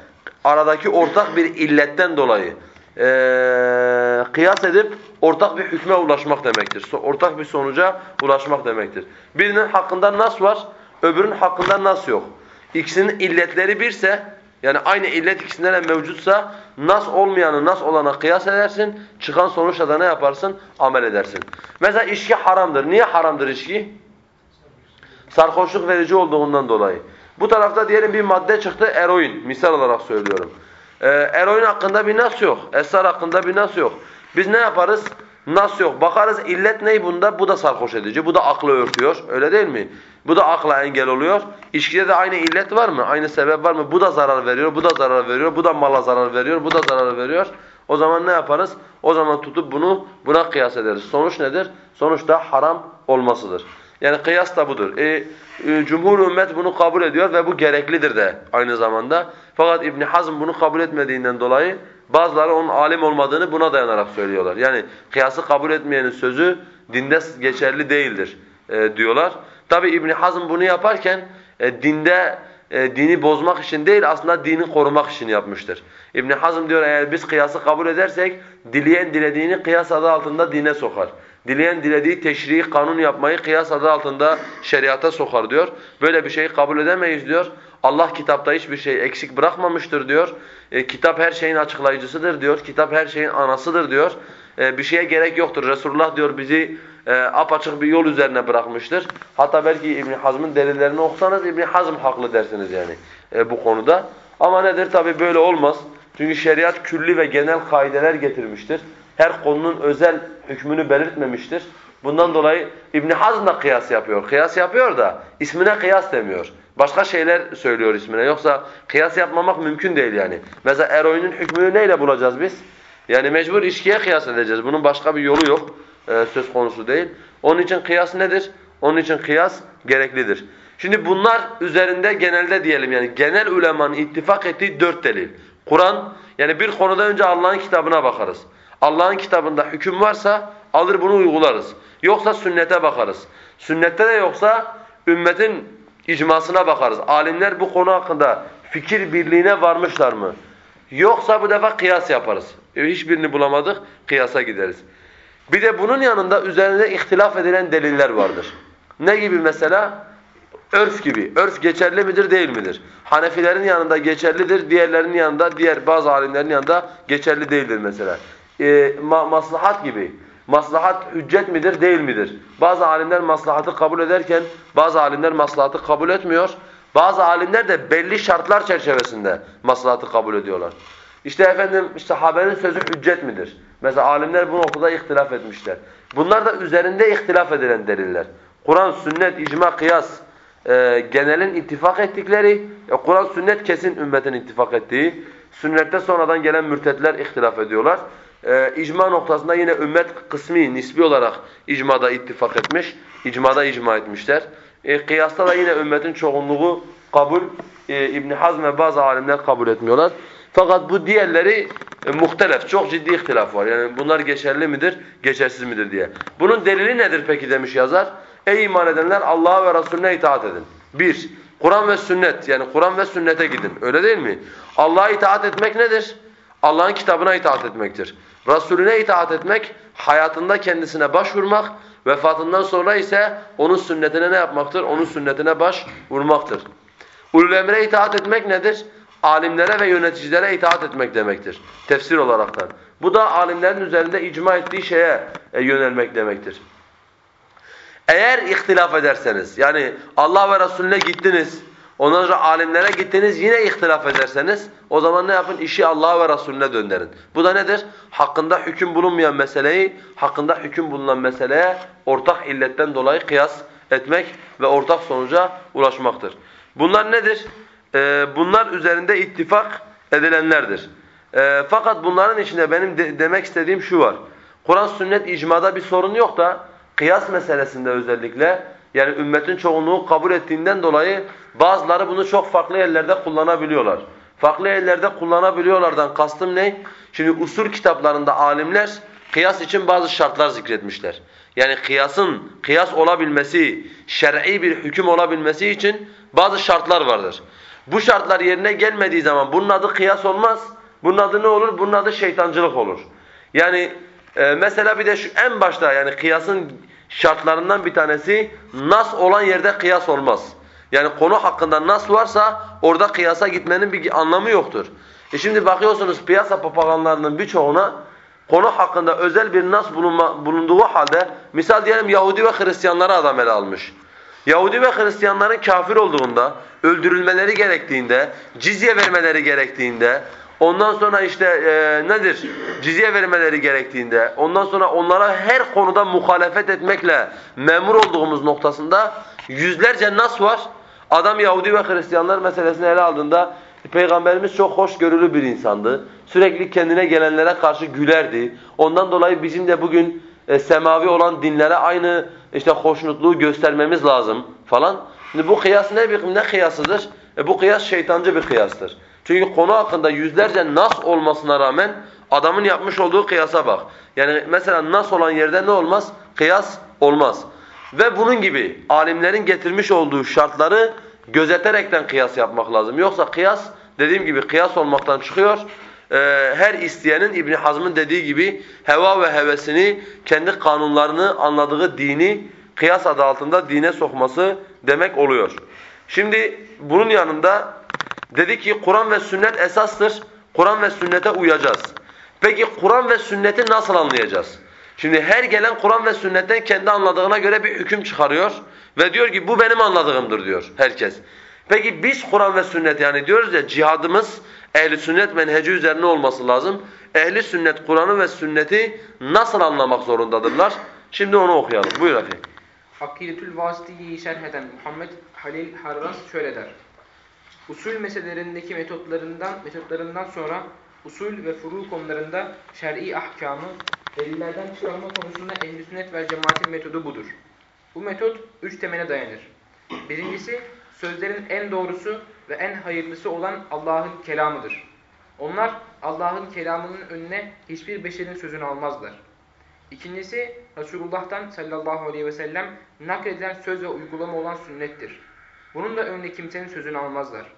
aradaki ortak bir illetten dolayı e, kıyas edip ortak bir hükme ulaşmak demektir. Ortak bir sonuca ulaşmak demektir. Birinin hakkında nas var, öbürünün hakkında nas yok. İkisinin illetleri birse, yani aynı illet ikisinde de mevcutsa, nas olmayanı nas olana kıyas edersin, çıkan sonuçla da ne yaparsın? Amel edersin. Mesela içki haramdır. Niye haramdır içki? Sarhoşluk verici olduğundan dolayı. Bu tarafta diyelim bir madde çıktı, eroin. Misal olarak söylüyorum. Ee, eroin hakkında bir nas yok. Esrar hakkında bir nas yok. Biz ne yaparız? Nas yok. Bakarız illet ney bunda? Bu da sarhoş edici. Bu da aklı örtüyor. Öyle değil mi? Bu da akla engel oluyor. İçkide de aynı illet var mı? Aynı sebep var mı? Bu da zarar veriyor, bu da zarar veriyor, bu da mala zarar veriyor, bu da zarar veriyor. O zaman ne yaparız? O zaman tutup bunu buna kıyas ederiz. Sonuç nedir? Sonuç da haram olmasıdır. Yani kıyas da budur. E, e, Cumhur ümmet bunu kabul ediyor ve bu gereklidir de aynı zamanda. Fakat İbn Hazm bunu kabul etmediğinden dolayı Bazıları onun alim olmadığını buna dayanarak söylüyorlar. Yani kıyası kabul etmeyenin sözü dinde geçerli değildir e, diyorlar. Tabi İbn Hazm bunu yaparken e, dinde e, dini bozmak için değil aslında dini korumak için yapmıştır. İbn Hazm diyor eğer biz kıyası kabul edersek dileyen dilediğini kıyas adı altında dine sokar. Dileyen dilediği teşriği kanun yapmayı kıyas adı altında şeriata sokar diyor. Böyle bir şeyi kabul edemeyiz diyor. Allah kitapta hiçbir şey eksik bırakmamıştır diyor. E, kitap her şeyin açıklayıcısıdır diyor. Kitap her şeyin anasıdır diyor. E, bir şeye gerek yoktur. Resulullah diyor bizi e, apaçık bir yol üzerine bırakmıştır. Hatta belki İbn Hazm'ın delillerini okusanız İbn Hazm haklı dersiniz yani e, bu konuda. Ama nedir tabi böyle olmaz. Çünkü şeriat külli ve genel kaideler getirmiştir. Her konunun özel hükmünü belirtmemiştir. Bundan dolayı İbn Hazm da kıyas yapıyor. Kıyas yapıyor da ismine kıyas demiyor. Başka şeyler söylüyor ismine. Yoksa kıyas yapmamak mümkün değil yani. Mesela eroinin hükmünü neyle bulacağız biz? Yani mecbur içkiye kıyas edeceğiz. Bunun başka bir yolu yok. Ee, söz konusu değil. Onun için kıyas nedir? Onun için kıyas gereklidir. Şimdi bunlar üzerinde genelde diyelim yani genel ulemanın ittifak ettiği dört delil. Kur'an yani bir konuda önce Allah'ın kitabına bakarız. Allah'ın kitabında hüküm varsa alır bunu uygularız. Yoksa sünnete bakarız. Sünnette de yoksa ümmetin icmasına bakarız. Alimler bu konu hakkında fikir birliğine varmışlar mı? Yoksa bu defa kıyas yaparız. E, hiçbirini bulamadık, kıyasa gideriz. Bir de bunun yanında üzerinde ihtilaf edilen deliller vardır. Ne gibi mesela? Örf gibi. Örf geçerli midir değil midir? Hanefilerin yanında geçerlidir, diğerlerinin yanında, diğer bazı alimlerin yanında geçerli değildir mesela. E, ma maslahat gibi. Maslahat hüccet midir değil midir? Bazı alimler maslahatı kabul ederken bazı alimler maslahatı kabul etmiyor. Bazı alimler de belli şartlar çerçevesinde maslahatı kabul ediyorlar. İşte efendim işte haberin sözü hüccet midir? Mesela alimler bu noktada ihtilaf etmişler. Bunlar da üzerinde ihtilaf edilen deliller. Kur'an, sünnet, icma, kıyas e, genelin ittifak ettikleri, e, Kur'an, sünnet kesin ümmetin ittifak ettiği, sünnette sonradan gelen mürtetler ihtilaf ediyorlar. E, icma noktasında yine ümmet kısmi, nisbi olarak icmada ittifak etmiş, icmada icma etmişler. E, kıyasta da yine ümmetin çoğunluğu kabul, e, İbn Hazm ve bazı alimler kabul etmiyorlar. Fakat bu diğerleri e, muhtelef, çok ciddi ihtilaf var. Yani bunlar geçerli midir, geçersiz midir diye. Bunun delili nedir peki demiş yazar. Ey iman edenler Allah'a ve Resulüne itaat edin. Bir, Kur'an ve sünnet yani Kur'an ve sünnete gidin. Öyle değil mi? Allah'a itaat etmek nedir? Allah'ın kitabına itaat etmektir. Resulüne itaat etmek, hayatında kendisine başvurmak, vefatından sonra ise onun sünnetine ne yapmaktır? Onun sünnetine baş vurmaktır. Ulul emre itaat etmek nedir? Alimlere ve yöneticilere itaat etmek demektir. Tefsir olaraktan. Bu da alimlerin üzerinde icma ettiği şeye e, yönelmek demektir. Eğer ihtilaf ederseniz, yani Allah ve Resulüne gittiniz, ondan sonra alimlere gittiniz yine ihtilaf ederseniz o zaman ne yapın? İşi Allah'a ve Resulüne döndürün. Bu da nedir? Hakkında hüküm bulunmayan meseleyi, hakkında hüküm bulunan meseleye ortak illetten dolayı kıyas etmek ve ortak sonuca ulaşmaktır. Bunlar nedir? Ee, bunlar üzerinde ittifak edilenlerdir. Ee, fakat bunların içinde benim de demek istediğim şu var. Kur'an sünnet icmada bir sorun yok da kıyas meselesinde özellikle yani ümmetin çoğunluğu kabul ettiğinden dolayı bazıları bunu çok farklı yerlerde kullanabiliyorlar. Farklı yerlerde kullanabiliyorlardan kastım ne? Şimdi usul kitaplarında alimler kıyas için bazı şartlar zikretmişler. Yani kıyasın kıyas olabilmesi, şer'i bir hüküm olabilmesi için bazı şartlar vardır. Bu şartlar yerine gelmediği zaman bunun adı kıyas olmaz. Bunun adı ne olur? Bunun adı şeytancılık olur. Yani e, mesela bir de şu en başta yani kıyasın şartlarından bir tanesi nas olan yerde kıyas olmaz. Yani konu hakkında nas varsa orada kıyasa gitmenin bir anlamı yoktur. E şimdi bakıyorsunuz piyasa papaganlarının birçoğuna konu hakkında özel bir nas bulunma, bulunduğu halde misal diyelim Yahudi ve Hristiyanları adam ele almış. Yahudi ve Hristiyanların kafir olduğunda, öldürülmeleri gerektiğinde, cizye vermeleri gerektiğinde, ondan sonra işte e, nedir? Cizye vermeleri gerektiğinde, ondan sonra onlara her konuda muhalefet etmekle memur olduğumuz noktasında yüzlerce nas var. Adam Yahudi ve Hristiyanlar meselesini ele aldığında Peygamberimiz çok hoşgörülü bir insandı. Sürekli kendine gelenlere karşı gülerdi. Ondan dolayı bizim de bugün e, semavi olan dinlere aynı işte hoşnutluğu göstermemiz lazım falan. Şimdi bu kıyas ne bir ne kıyasıdır? E, bu kıyas şeytancı bir kıyastır. Çünkü konu hakkında yüzlerce nas olmasına rağmen adamın yapmış olduğu kıyasa bak. Yani mesela nas olan yerde ne olmaz? Kıyas olmaz. Ve bunun gibi alimlerin getirmiş olduğu şartları gözeterekten kıyas yapmak lazım. Yoksa kıyas dediğim gibi kıyas olmaktan çıkıyor. Ee, her isteyenin İbn Hazm'ın dediği gibi heva ve hevesini, kendi kanunlarını, anladığı dini kıyas adı altında dine sokması demek oluyor. Şimdi bunun yanında dedi ki Kur'an ve sünnet esastır. Kur'an ve sünnete uyacağız. Peki Kur'an ve sünneti nasıl anlayacağız? Şimdi her gelen Kur'an ve sünnetten kendi anladığına göre bir hüküm çıkarıyor ve diyor ki bu benim anladığımdır diyor herkes. Peki biz Kur'an ve sünnet yani diyoruz ya cihadımız ehli sünnet menheci üzerine olması lazım. Ehli sünnet Kur'an'ı ve sünneti nasıl anlamak zorundadırlar? Şimdi onu okuyalım. Buyur efendim. Akidetül Vasitiye'yi şerh eden Muhammed Halil Harras şöyle der. Usul meselelerindeki metotlarından metotlarından sonra usul ve furu konularında şer'i ahkamı delillerden çıkarma konusunda ehl sünnet ve cemaatin metodu budur. Bu metot üç temele dayanır. Birincisi sözlerin en doğrusu ve en hayırlısı olan Allah'ın kelamıdır. Onlar Allah'ın kelamının önüne hiçbir beşerin sözünü almazlar. İkincisi Resulullah'tan sallallahu aleyhi ve sellem nakledilen söz ve uygulama olan sünnettir. Bunun da önüne kimsenin sözünü almazlar.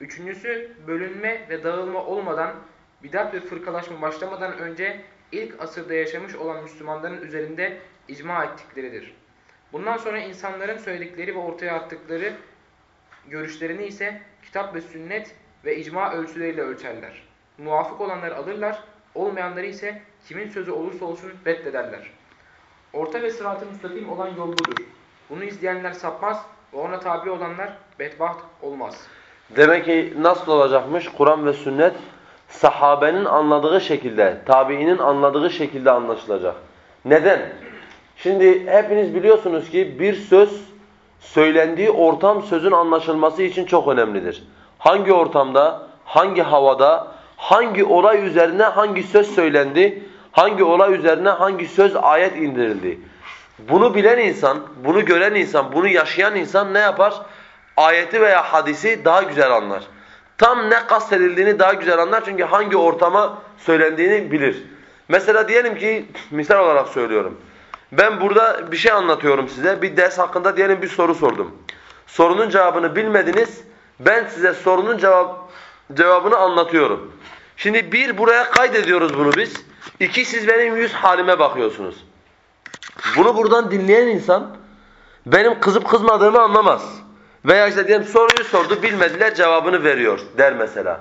Üçüncüsü bölünme ve dağılma olmadan bidat ve fırkalaşma başlamadan önce ilk asırda yaşamış olan Müslümanların üzerinde icma ettikleridir. Bundan sonra insanların söyledikleri ve ortaya attıkları görüşlerini ise kitap ve sünnet ve icma ölçüleriyle ölçerler. Muvafık olanları alırlar, olmayanları ise kimin sözü olursa olsun reddederler. Orta ve sıratı müstakim olan yol budur. Bunu izleyenler sapmaz ve ona tabi olanlar bedbaht olmaz. Demek ki nasıl olacakmış? Kur'an ve sünnet sahabenin anladığı şekilde, tabiinin anladığı şekilde anlaşılacak. Neden? Şimdi hepiniz biliyorsunuz ki bir söz söylendiği ortam sözün anlaşılması için çok önemlidir. Hangi ortamda, hangi havada, hangi olay üzerine hangi söz söylendi, hangi olay üzerine hangi söz ayet indirildi. Bunu bilen insan, bunu gören insan, bunu yaşayan insan ne yapar? Ayeti veya hadisi daha güzel anlar. Tam ne kastedildiğini daha güzel anlar çünkü hangi ortama söylendiğini bilir. Mesela diyelim ki, misal olarak söylüyorum. Ben burada bir şey anlatıyorum size. Bir ders hakkında diyelim bir soru sordum. Sorunun cevabını bilmediniz. Ben size sorunun cevap, cevabını anlatıyorum. Şimdi bir buraya kaydediyoruz bunu biz. İki siz benim yüz halime bakıyorsunuz. Bunu buradan dinleyen insan benim kızıp kızmadığımı anlamaz. Veya işte diyelim soruyu sordu bilmediler cevabını veriyor der mesela.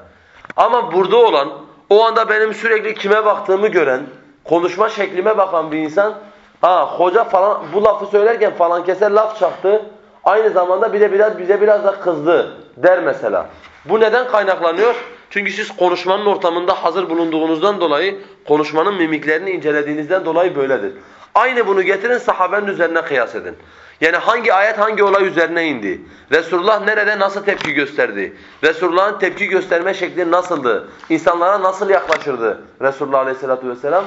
Ama burada olan o anda benim sürekli kime baktığımı gören, konuşma şeklime bakan bir insan ha hoca falan bu lafı söylerken falan keser laf çaktı. Aynı zamanda bir de biraz bize biraz da kızdı der mesela. Bu neden kaynaklanıyor? Çünkü siz konuşmanın ortamında hazır bulunduğunuzdan dolayı konuşmanın mimiklerini incelediğinizden dolayı böyledir. Aynı bunu getirin sahabenin üzerine kıyas edin. Yani hangi ayet hangi olay üzerine indi? Resulullah nerede nasıl tepki gösterdi? Resulullah'ın tepki gösterme şekli nasıldı? İnsanlara nasıl yaklaşırdı Resulullah Aleyhisselatü vesselam?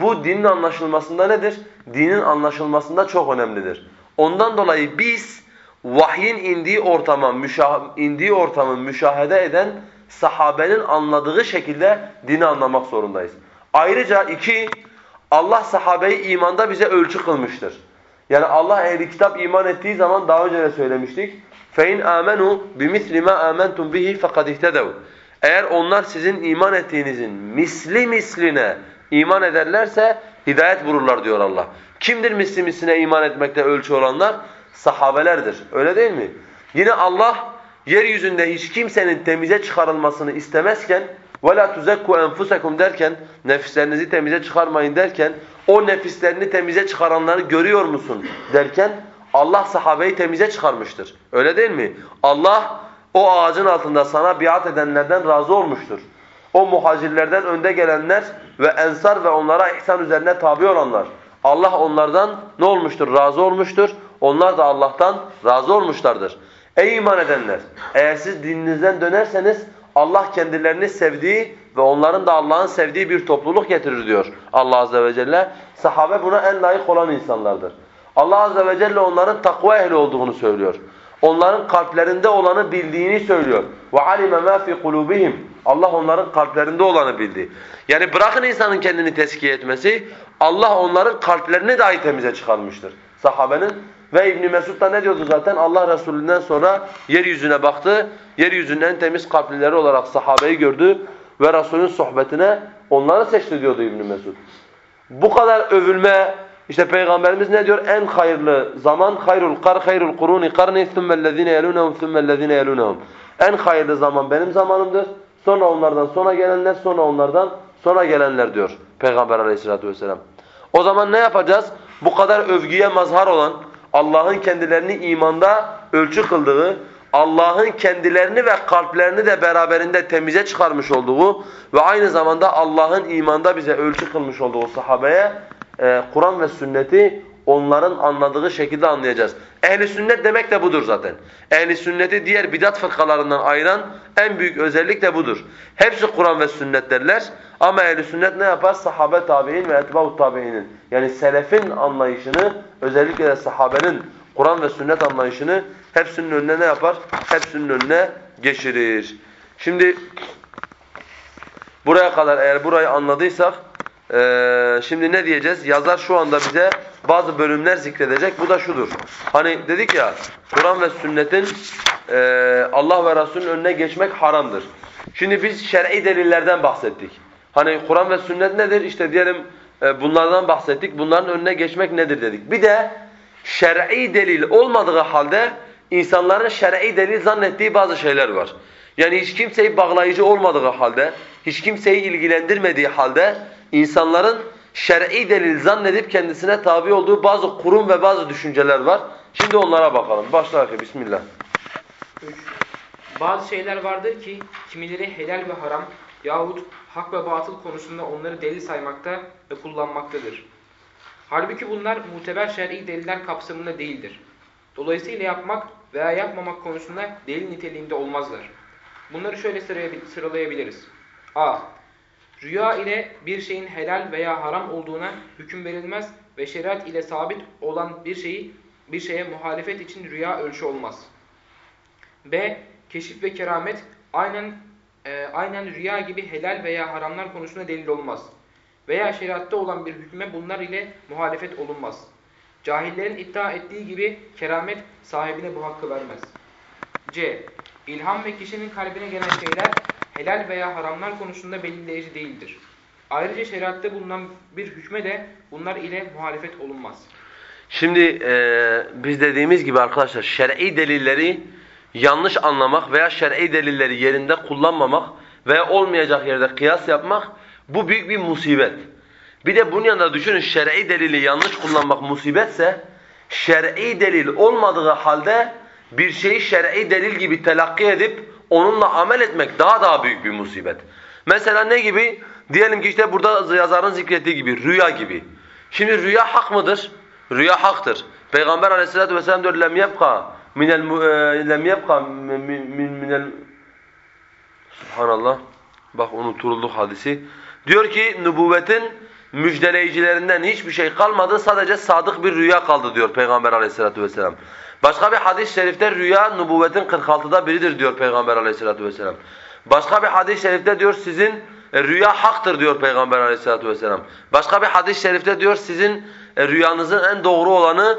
Bu dinin anlaşılmasında nedir? Dinin anlaşılmasında çok önemlidir. Ondan dolayı biz vahyin indiği ortama, müşah indiği ortamı müşahede eden sahabenin anladığı şekilde dini anlamak zorundayız. Ayrıca iki, Allah sahabeyi imanda bize ölçü kılmıştır. Yani Allah ehli kitap iman ettiği zaman daha önce de söylemiştik. فَاِنْ آمَنُوا بِمِثْلِ مَا آمَنْتُمْ بِهِ فَقَدْ اِهْتَدَوْا Eğer onlar sizin iman ettiğinizin misli misline iman ederlerse hidayet bulurlar diyor Allah. Kimdir misli misline iman etmekte ölçü olanlar? Sahabelerdir. Öyle değil mi? Yine Allah yeryüzünde hiç kimsenin temize çıkarılmasını istemezken وَلَا تُزَكُّوا أَنْفُسَكُمْ derken nefislerinizi temize çıkarmayın derken o nefislerini temize çıkaranları görüyor musun derken Allah sahabeyi temize çıkarmıştır. Öyle değil mi? Allah o ağacın altında sana biat edenlerden razı olmuştur. O muhacirlerden önde gelenler ve ensar ve onlara ihsan üzerine tabi olanlar. Allah onlardan ne olmuştur? Razı olmuştur. Onlar da Allah'tan razı olmuşlardır. Ey iman edenler! Eğer siz dininizden dönerseniz Allah kendilerini sevdiği ve onların da Allah'ın sevdiği bir topluluk getirir diyor Allah azze ve celle. Sahabe buna en layık olan insanlardır. Allah azze ve celle onların takva ehli olduğunu söylüyor. onların kalplerinde olanı bildiğini söylüyor. وَعَلِمَ مَا فِي قُلُوبِهِمْ Allah onların kalplerinde olanı bildi. Yani bırakın insanın kendini teskiye etmesi, Allah onların kalplerini dahi temize çıkarmıştır. Sahabenin ve İbn Mesud da ne diyordu zaten? Allah Resulü'nden sonra yeryüzüne baktı. Yeryüzünün en temiz kalplileri olarak sahabeyi gördü ve Resulün sohbetine onları seçti diyordu İbn Mesud. Bu kadar övülme işte peygamberimiz ne diyor? En hayırlı zaman hayrul kar hayrul kuruni karni thummellezine yelunhum thummellezine yelunhum. En hayırlı zaman benim zamanımdır. Sonra onlardan sonra gelenler, sonra onlardan sonra gelenler diyor Peygamber Aleyhisselatü vesselam. O zaman ne yapacağız? Bu kadar övgüye mazhar olan, Allah'ın kendilerini imanda ölçü kıldığı, Allah'ın kendilerini ve kalplerini de beraberinde temize çıkarmış olduğu ve aynı zamanda Allah'ın imanda bize ölçü kılmış olduğu sahabeye e, Kur'an ve sünneti onların anladığı şekilde anlayacağız. Ehli sünnet demek de budur zaten. Ehli sünneti diğer bidat fırkalarından ayıran en büyük özellik de budur. Hepsi Kur'an ve sünnet derler ama ehli sünnet ne yapar? Sahabe tabi'in ve etba'ut tabi'inin yani selefin anlayışını özellikle de sahabenin Kur'an ve sünnet anlayışını hepsinin önüne ne yapar? Hepsinin önüne geçirir. Şimdi buraya kadar eğer burayı anladıysak ee, şimdi ne diyeceğiz? Yazar şu anda bize bazı bölümler zikredecek. Bu da şudur. Hani dedik ya Kur'an ve sünnetin e, Allah ve Resulünün önüne geçmek haramdır. Şimdi biz şer'i delillerden bahsettik. Hani Kur'an ve sünnet nedir? İşte diyelim e, bunlardan bahsettik. Bunların önüne geçmek nedir dedik. Bir de şer'i delil olmadığı halde insanların şer'i delil zannettiği bazı şeyler var. Yani hiç kimseyi bağlayıcı olmadığı halde, hiç kimseyi ilgilendirmediği halde insanların şer'i delil zannedip kendisine tabi olduğu bazı kurum ve bazı düşünceler var. Şimdi onlara bakalım. Başla arkadaşlar. Bismillah. 3. Bazı şeyler vardır ki kimileri helal ve haram yahut hak ve batıl konusunda onları delil saymakta ve kullanmaktadır. Halbuki bunlar muteber şer'i deliller kapsamında değildir. Dolayısıyla yapmak veya yapmamak konusunda delil niteliğinde olmazlar. Bunları şöyle sıralayabiliriz. A. Rüya ile bir şeyin helal veya haram olduğuna hüküm verilmez ve şeriat ile sabit olan bir şeyi bir şeye muhalefet için rüya ölçü olmaz. B. Keşif ve keramet aynen e, aynen rüya gibi helal veya haramlar konusunda delil olmaz. Veya şeriatta olan bir hükme bunlar ile muhalefet olunmaz. Cahillerin iddia ettiği gibi keramet sahibine bu hakkı vermez. C. İlham ve kişinin kalbine gelen şeyler helal veya haramlar konusunda belirleyici değildir. Ayrıca şeriatta bulunan bir hükme de bunlar ile muhalefet olunmaz. Şimdi e, biz dediğimiz gibi arkadaşlar şer'i delilleri yanlış anlamak veya şer'i delilleri yerinde kullanmamak veya olmayacak yerde kıyas yapmak bu büyük bir musibet. Bir de bunun yanında düşünün şer'i delili yanlış kullanmak musibetse şer'i delil olmadığı halde bir şeyi şer'i delil gibi telakki edip onunla amel etmek daha daha büyük bir musibet. Mesela ne gibi? Diyelim ki işte burada yazarın zikrettiği gibi rüya gibi. Şimdi rüya hak mıdır? Rüya haktır. Peygamber Aleyhisselatü vesselam diyor lem yebqa minel e, lem yebqa min minel Subhanallah. Bak unutuldu hadisi. Diyor ki nübüvvetin müjdeleyicilerinden hiçbir şey kalmadı. Sadece sadık bir rüya kaldı diyor Peygamber Aleyhisselatü vesselam. Başka bir hadis-i şerifte rüya nübüvvetin 46'da biridir diyor Peygamber Aleyhisselatü vesselam. Başka bir hadis-i şerifte diyor sizin e, rüya haktır diyor Peygamber Aleyhisselatü vesselam. Başka bir hadis-i şerifte diyor sizin e, rüyanızın en doğru olanı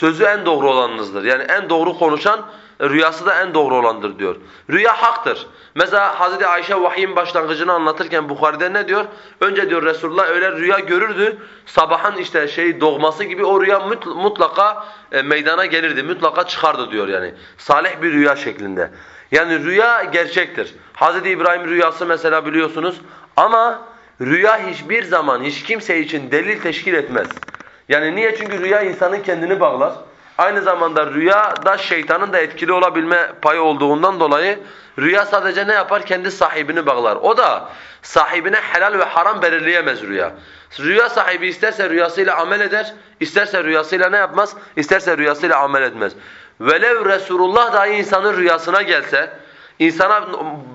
sözü en doğru olanınızdır. Yani en doğru konuşan rüyası da en doğru olandır diyor. Rüya haktır. Mesela Hazreti Ayşe vahyin başlangıcını anlatırken Bukhari'de ne diyor? Önce diyor Resulullah öyle rüya görürdü. Sabahın işte şey doğması gibi o rüya mutlaka e, meydana gelirdi. Mutlaka çıkardı diyor yani. Salih bir rüya şeklinde. Yani rüya gerçektir. Hazreti İbrahim rüyası mesela biliyorsunuz. Ama rüya hiçbir zaman hiç kimse için delil teşkil etmez. Yani niye? Çünkü rüya insanın kendini bağlar. Aynı zamanda rüya da şeytanın da etkili olabilme payı olduğundan dolayı rüya sadece ne yapar? Kendi sahibini bağlar. O da sahibine helal ve haram belirleyemez rüya. Rüya sahibi isterse rüyasıyla amel eder, isterse rüyasıyla ne yapmaz? İsterse rüyasıyla amel etmez. Velev Resulullah dahi insanın rüyasına gelse, insana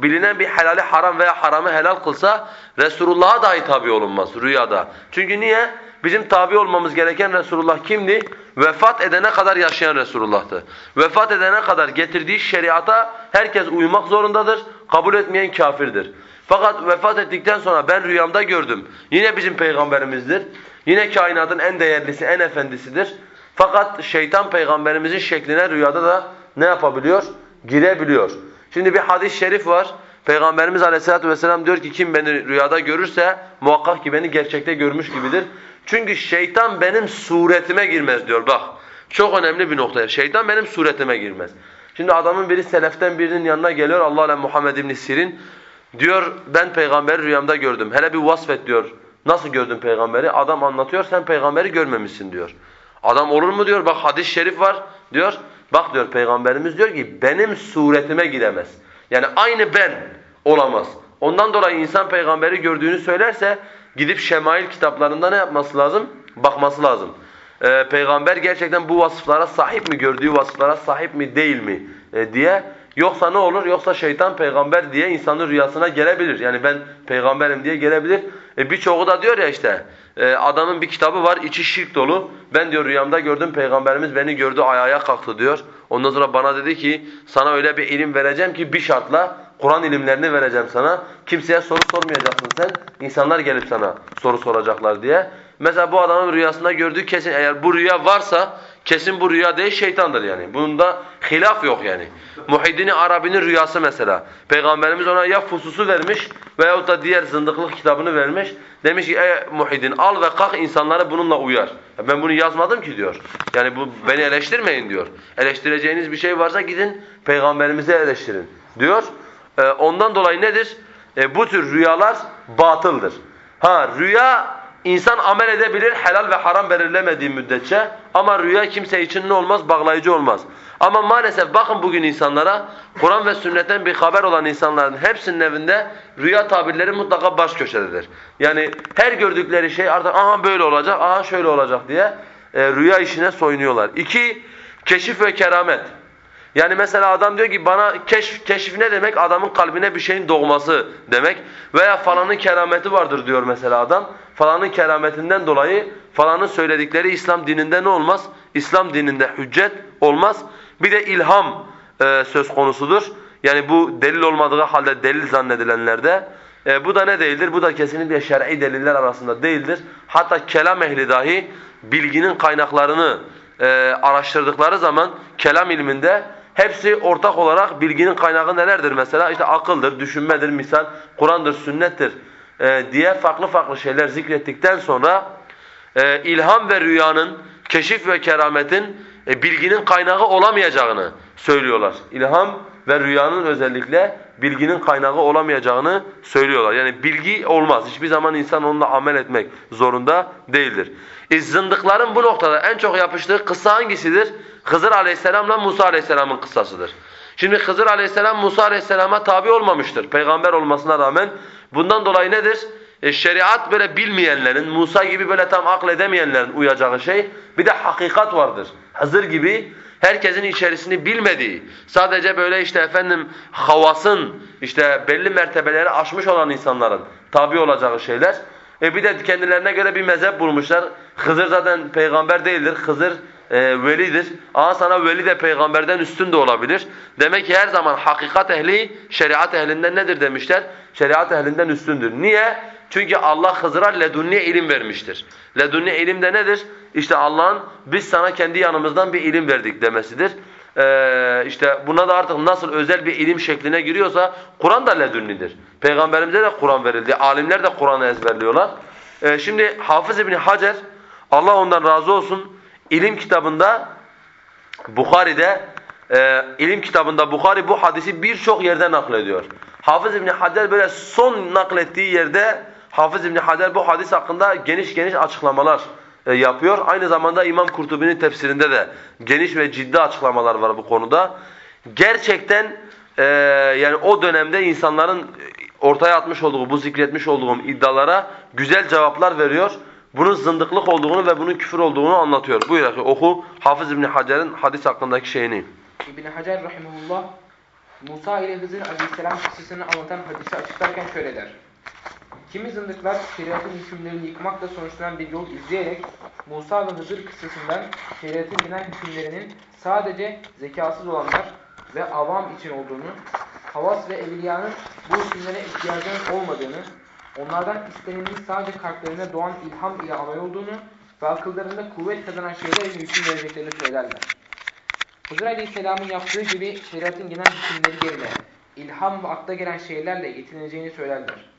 bilinen bir helali haram veya haramı helal kılsa Resulullah'a dahi tabi olunmaz rüyada. Çünkü niye? Bizim tabi olmamız gereken Resulullah kimdi? vefat edene kadar yaşayan Resulullah'tı. Vefat edene kadar getirdiği şeriata herkes uymak zorundadır. Kabul etmeyen kafirdir. Fakat vefat ettikten sonra ben rüyamda gördüm. Yine bizim peygamberimizdir. Yine kainatın en değerlisi, en efendisidir. Fakat şeytan peygamberimizin şekline rüyada da ne yapabiliyor? Girebiliyor. Şimdi bir hadis-i şerif var. Peygamberimiz Aleyhisselatü vesselam diyor ki kim beni rüyada görürse muhakkak ki beni gerçekte görmüş gibidir. Çünkü şeytan benim suretime girmez diyor bak. Çok önemli bir nokta. Şeytan benim suretime girmez. Şimdi adamın biri seleften birinin yanına geliyor. Allah alem Muhammed İbn Sirin diyor ben peygamberi rüyamda gördüm. Hele bir vasfet diyor. Nasıl gördün peygamberi? Adam anlatıyor sen peygamberi görmemişsin diyor. Adam olur mu diyor bak hadis-i şerif var diyor. Bak diyor peygamberimiz diyor ki benim suretime giremez. Yani aynı ben olamaz. Ondan dolayı insan peygamberi gördüğünü söylerse gidip şemail kitaplarında ne yapması lazım? Bakması lazım. Ee, peygamber gerçekten bu vasıflara sahip mi, gördüğü vasıflara sahip mi, değil mi e, diye. Yoksa ne olur? Yoksa şeytan peygamber diye insanın rüyasına gelebilir. Yani ben peygamberim diye gelebilir. E, Birçoğu da diyor ya işte e, adamın bir kitabı var içi şirk dolu. Ben diyor rüyamda gördüm peygamberimiz beni gördü ayağa kalktı diyor. Ondan sonra bana dedi ki sana öyle bir ilim vereceğim ki bir şartla Kur'an ilimlerini vereceğim sana. Kimseye soru sormayacaksın sen. İnsanlar gelip sana soru soracaklar diye. Mesela bu adamın rüyasında gördüğü kesin eğer bu rüya varsa kesin bu rüya değil şeytandır yani. Bunda hilaf yok yani. Muhiddin Arabi'nin rüyası mesela. Peygamberimiz ona ya fususu vermiş veyahut da diğer zındıklık kitabını vermiş. Demiş ki ey Muhiddin al ve kalk insanları bununla uyar. Ya ben bunu yazmadım ki diyor. Yani bu beni eleştirmeyin diyor. Eleştireceğiniz bir şey varsa gidin peygamberimizi eleştirin diyor. Ee, ondan dolayı nedir? Ee, bu tür rüyalar batıldır. Ha rüya insan amel edebilir helal ve haram belirlemediği müddetçe ama rüya kimse için ne olmaz? Bağlayıcı olmaz. Ama maalesef bakın bugün insanlara Kur'an ve sünnetten bir haber olan insanların hepsinin evinde rüya tabirleri mutlaka baş köşededir. Yani her gördükleri şey artık aha böyle olacak, aha şöyle olacak diye e, rüya işine soyunuyorlar. İki, keşif ve keramet. Yani mesela adam diyor ki bana keşf, keşif ne demek? Adamın kalbine bir şeyin doğması demek. Veya falanın kerameti vardır diyor mesela adam. Falanın kerametinden dolayı falanın söyledikleri İslam dininde ne olmaz? İslam dininde hüccet olmaz. Bir de ilham e, söz konusudur. Yani bu delil olmadığı halde delil zannedilenlerde. E, bu da ne değildir? Bu da kesinlikle şer'i deliller arasında değildir. Hatta kelam ehli dahi bilginin kaynaklarını e, araştırdıkları zaman kelam ilminde hepsi ortak olarak bilginin kaynağı nelerdir mesela? İşte akıldır, düşünmedir, misal, Kur'an'dır, sünnettir e, diye farklı farklı şeyler zikrettikten sonra e, ilham ve rüyanın, keşif ve kerametin e, bilginin kaynağı olamayacağını söylüyorlar. İlham ve rüyanın özellikle bilginin kaynağı olamayacağını söylüyorlar. Yani bilgi olmaz. Hiçbir zaman insan onunla amel etmek zorunda değildir. E, zındıkların bu noktada en çok yapıştığı kıssa hangisidir? Hızır aleyhisselamla Musa aleyhisselamın kıssasıdır. Şimdi Hızır aleyhisselam Musa aleyhisselama tabi olmamıştır. Peygamber olmasına rağmen. Bundan dolayı nedir? E, şeriat böyle bilmeyenlerin, Musa gibi böyle tam akledemeyenlerin uyacağı şey. Bir de hakikat vardır. Hızır gibi herkesin içerisini bilmediği, sadece böyle işte efendim havasın, işte belli mertebeleri aşmış olan insanların tabi olacağı şeyler. E bir de kendilerine göre bir mezhep bulmuşlar. Hızır zaten peygamber değildir. Hızır e, velidir. Ama sana veli de peygamberden üstün de olabilir. Demek ki her zaman hakikat ehli şeriat ehlinden nedir demişler? Şeriat ehlinden üstündür. Niye? Çünkü Allah Hızır'a ledunni ilim vermiştir. Ledunni ilim de nedir? İşte Allah'ın biz sana kendi yanımızdan bir ilim verdik demesidir. Ee, işte buna da artık nasıl özel bir ilim şekline giriyorsa Kur'an da ledünnidir. Peygamberimize de Kur'an verildi. Alimler de Kur'an'ı ezberliyorlar. Ee, şimdi Hafız İbni Hacer Allah ondan razı olsun ilim kitabında Bukhari'de e, ilim kitabında Bukhari bu hadisi birçok yerden naklediyor. Hafız İbni Hacer böyle son naklettiği yerde Hafız İbni Hacer bu hadis hakkında geniş geniş açıklamalar e, yapıyor. Aynı zamanda İmam Kurtubi'nin tefsirinde de geniş ve ciddi açıklamalar var bu konuda. Gerçekten e, yani o dönemde insanların ortaya atmış olduğu, bu zikretmiş olduğum iddialara güzel cevaplar veriyor. Bunun zındıklık olduğunu ve bunun küfür olduğunu anlatıyor. Buyur oku Hafız İbni Hacer'in hadis hakkındaki şeyini. İbn Hacer rahimehullah Musa ile Hızır aleyhisselam kıssasını anlatan hadisi açıklarken şöyle der. Kimi zındıklar şeriatın hükümlerini yıkmakla sonuçlanan bir yol izleyerek Musa ve Hızır kıssasından şeriatın genel hükümlerinin sadece zekasız olanlar ve avam için olduğunu, havas ve evliyanın bu hükümlere ihtiyacının olmadığını, onlardan istenilmiş sadece kalplerine doğan ilham ile amel olduğunu ve akıllarında kuvvet kazanan şeyler ile hüküm vereceklerini söylerler. Hızır Aleyhisselam'ın yaptığı gibi şeriatın genel hükümleri yerine ilham ve akla gelen şeylerle yetineceğini söylerler.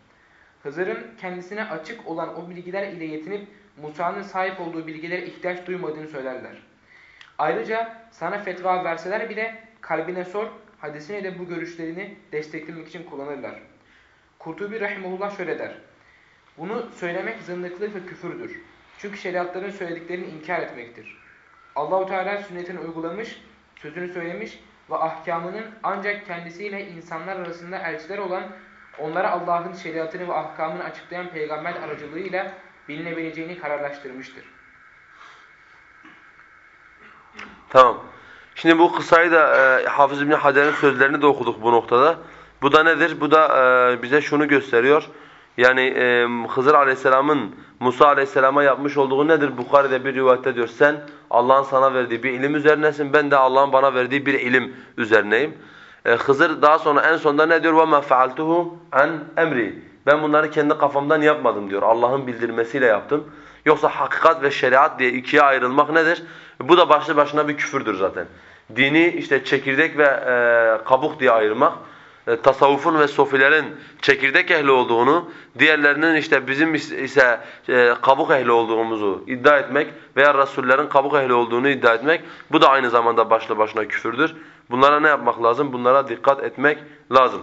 Hızır'ın kendisine açık olan o bilgiler ile yetinip Musa'nın sahip olduğu bilgilere ihtiyaç duymadığını söylerler. Ayrıca sana fetva verseler bile kalbine sor, hadisine de bu görüşlerini desteklemek için kullanırlar. Kurtubi Rahimullah şöyle der. Bunu söylemek zındıklık ve küfürdür. Çünkü şeriatların söylediklerini inkar etmektir. Allahu Teala sünnetini uygulamış, sözünü söylemiş ve ahkamının ancak kendisiyle insanlar arasında elçiler olan onlara Allah'ın şeriatını ve ahkamını açıklayan peygamber aracılığıyla bilinebileceğini kararlaştırmıştır. Tamam. Şimdi bu kısayı da e, Hafız İbni Hacer'in sözlerini de okuduk bu noktada. Bu da nedir? Bu da e, bize şunu gösteriyor. Yani e, Hızır Aleyhisselam'ın Musa Aleyhisselam'a yapmış olduğu nedir? Bukhari'de bir rivayette diyor. Sen Allah'ın sana verdiği bir ilim üzerinesin. Ben de Allah'ın bana verdiği bir ilim üzerineyim. E, Hızır daha sonra en sonunda ne diyor? وَمَا فَعَلْتُهُ an emri. Ben bunları kendi kafamdan yapmadım diyor. Allah'ın bildirmesiyle yaptım. Yoksa hakikat ve şeriat diye ikiye ayrılmak nedir? Bu da başlı başına bir küfürdür zaten. Dini işte çekirdek ve e, kabuk diye ayırmak, e, tasavvufun ve sofilerin çekirdek ehli olduğunu, diğerlerinin işte bizim ise e, kabuk ehli olduğumuzu iddia etmek veya rasullerin kabuk ehli olduğunu iddia etmek, bu da aynı zamanda başlı başına küfürdür. Bunlara ne yapmak lazım? Bunlara dikkat etmek lazım.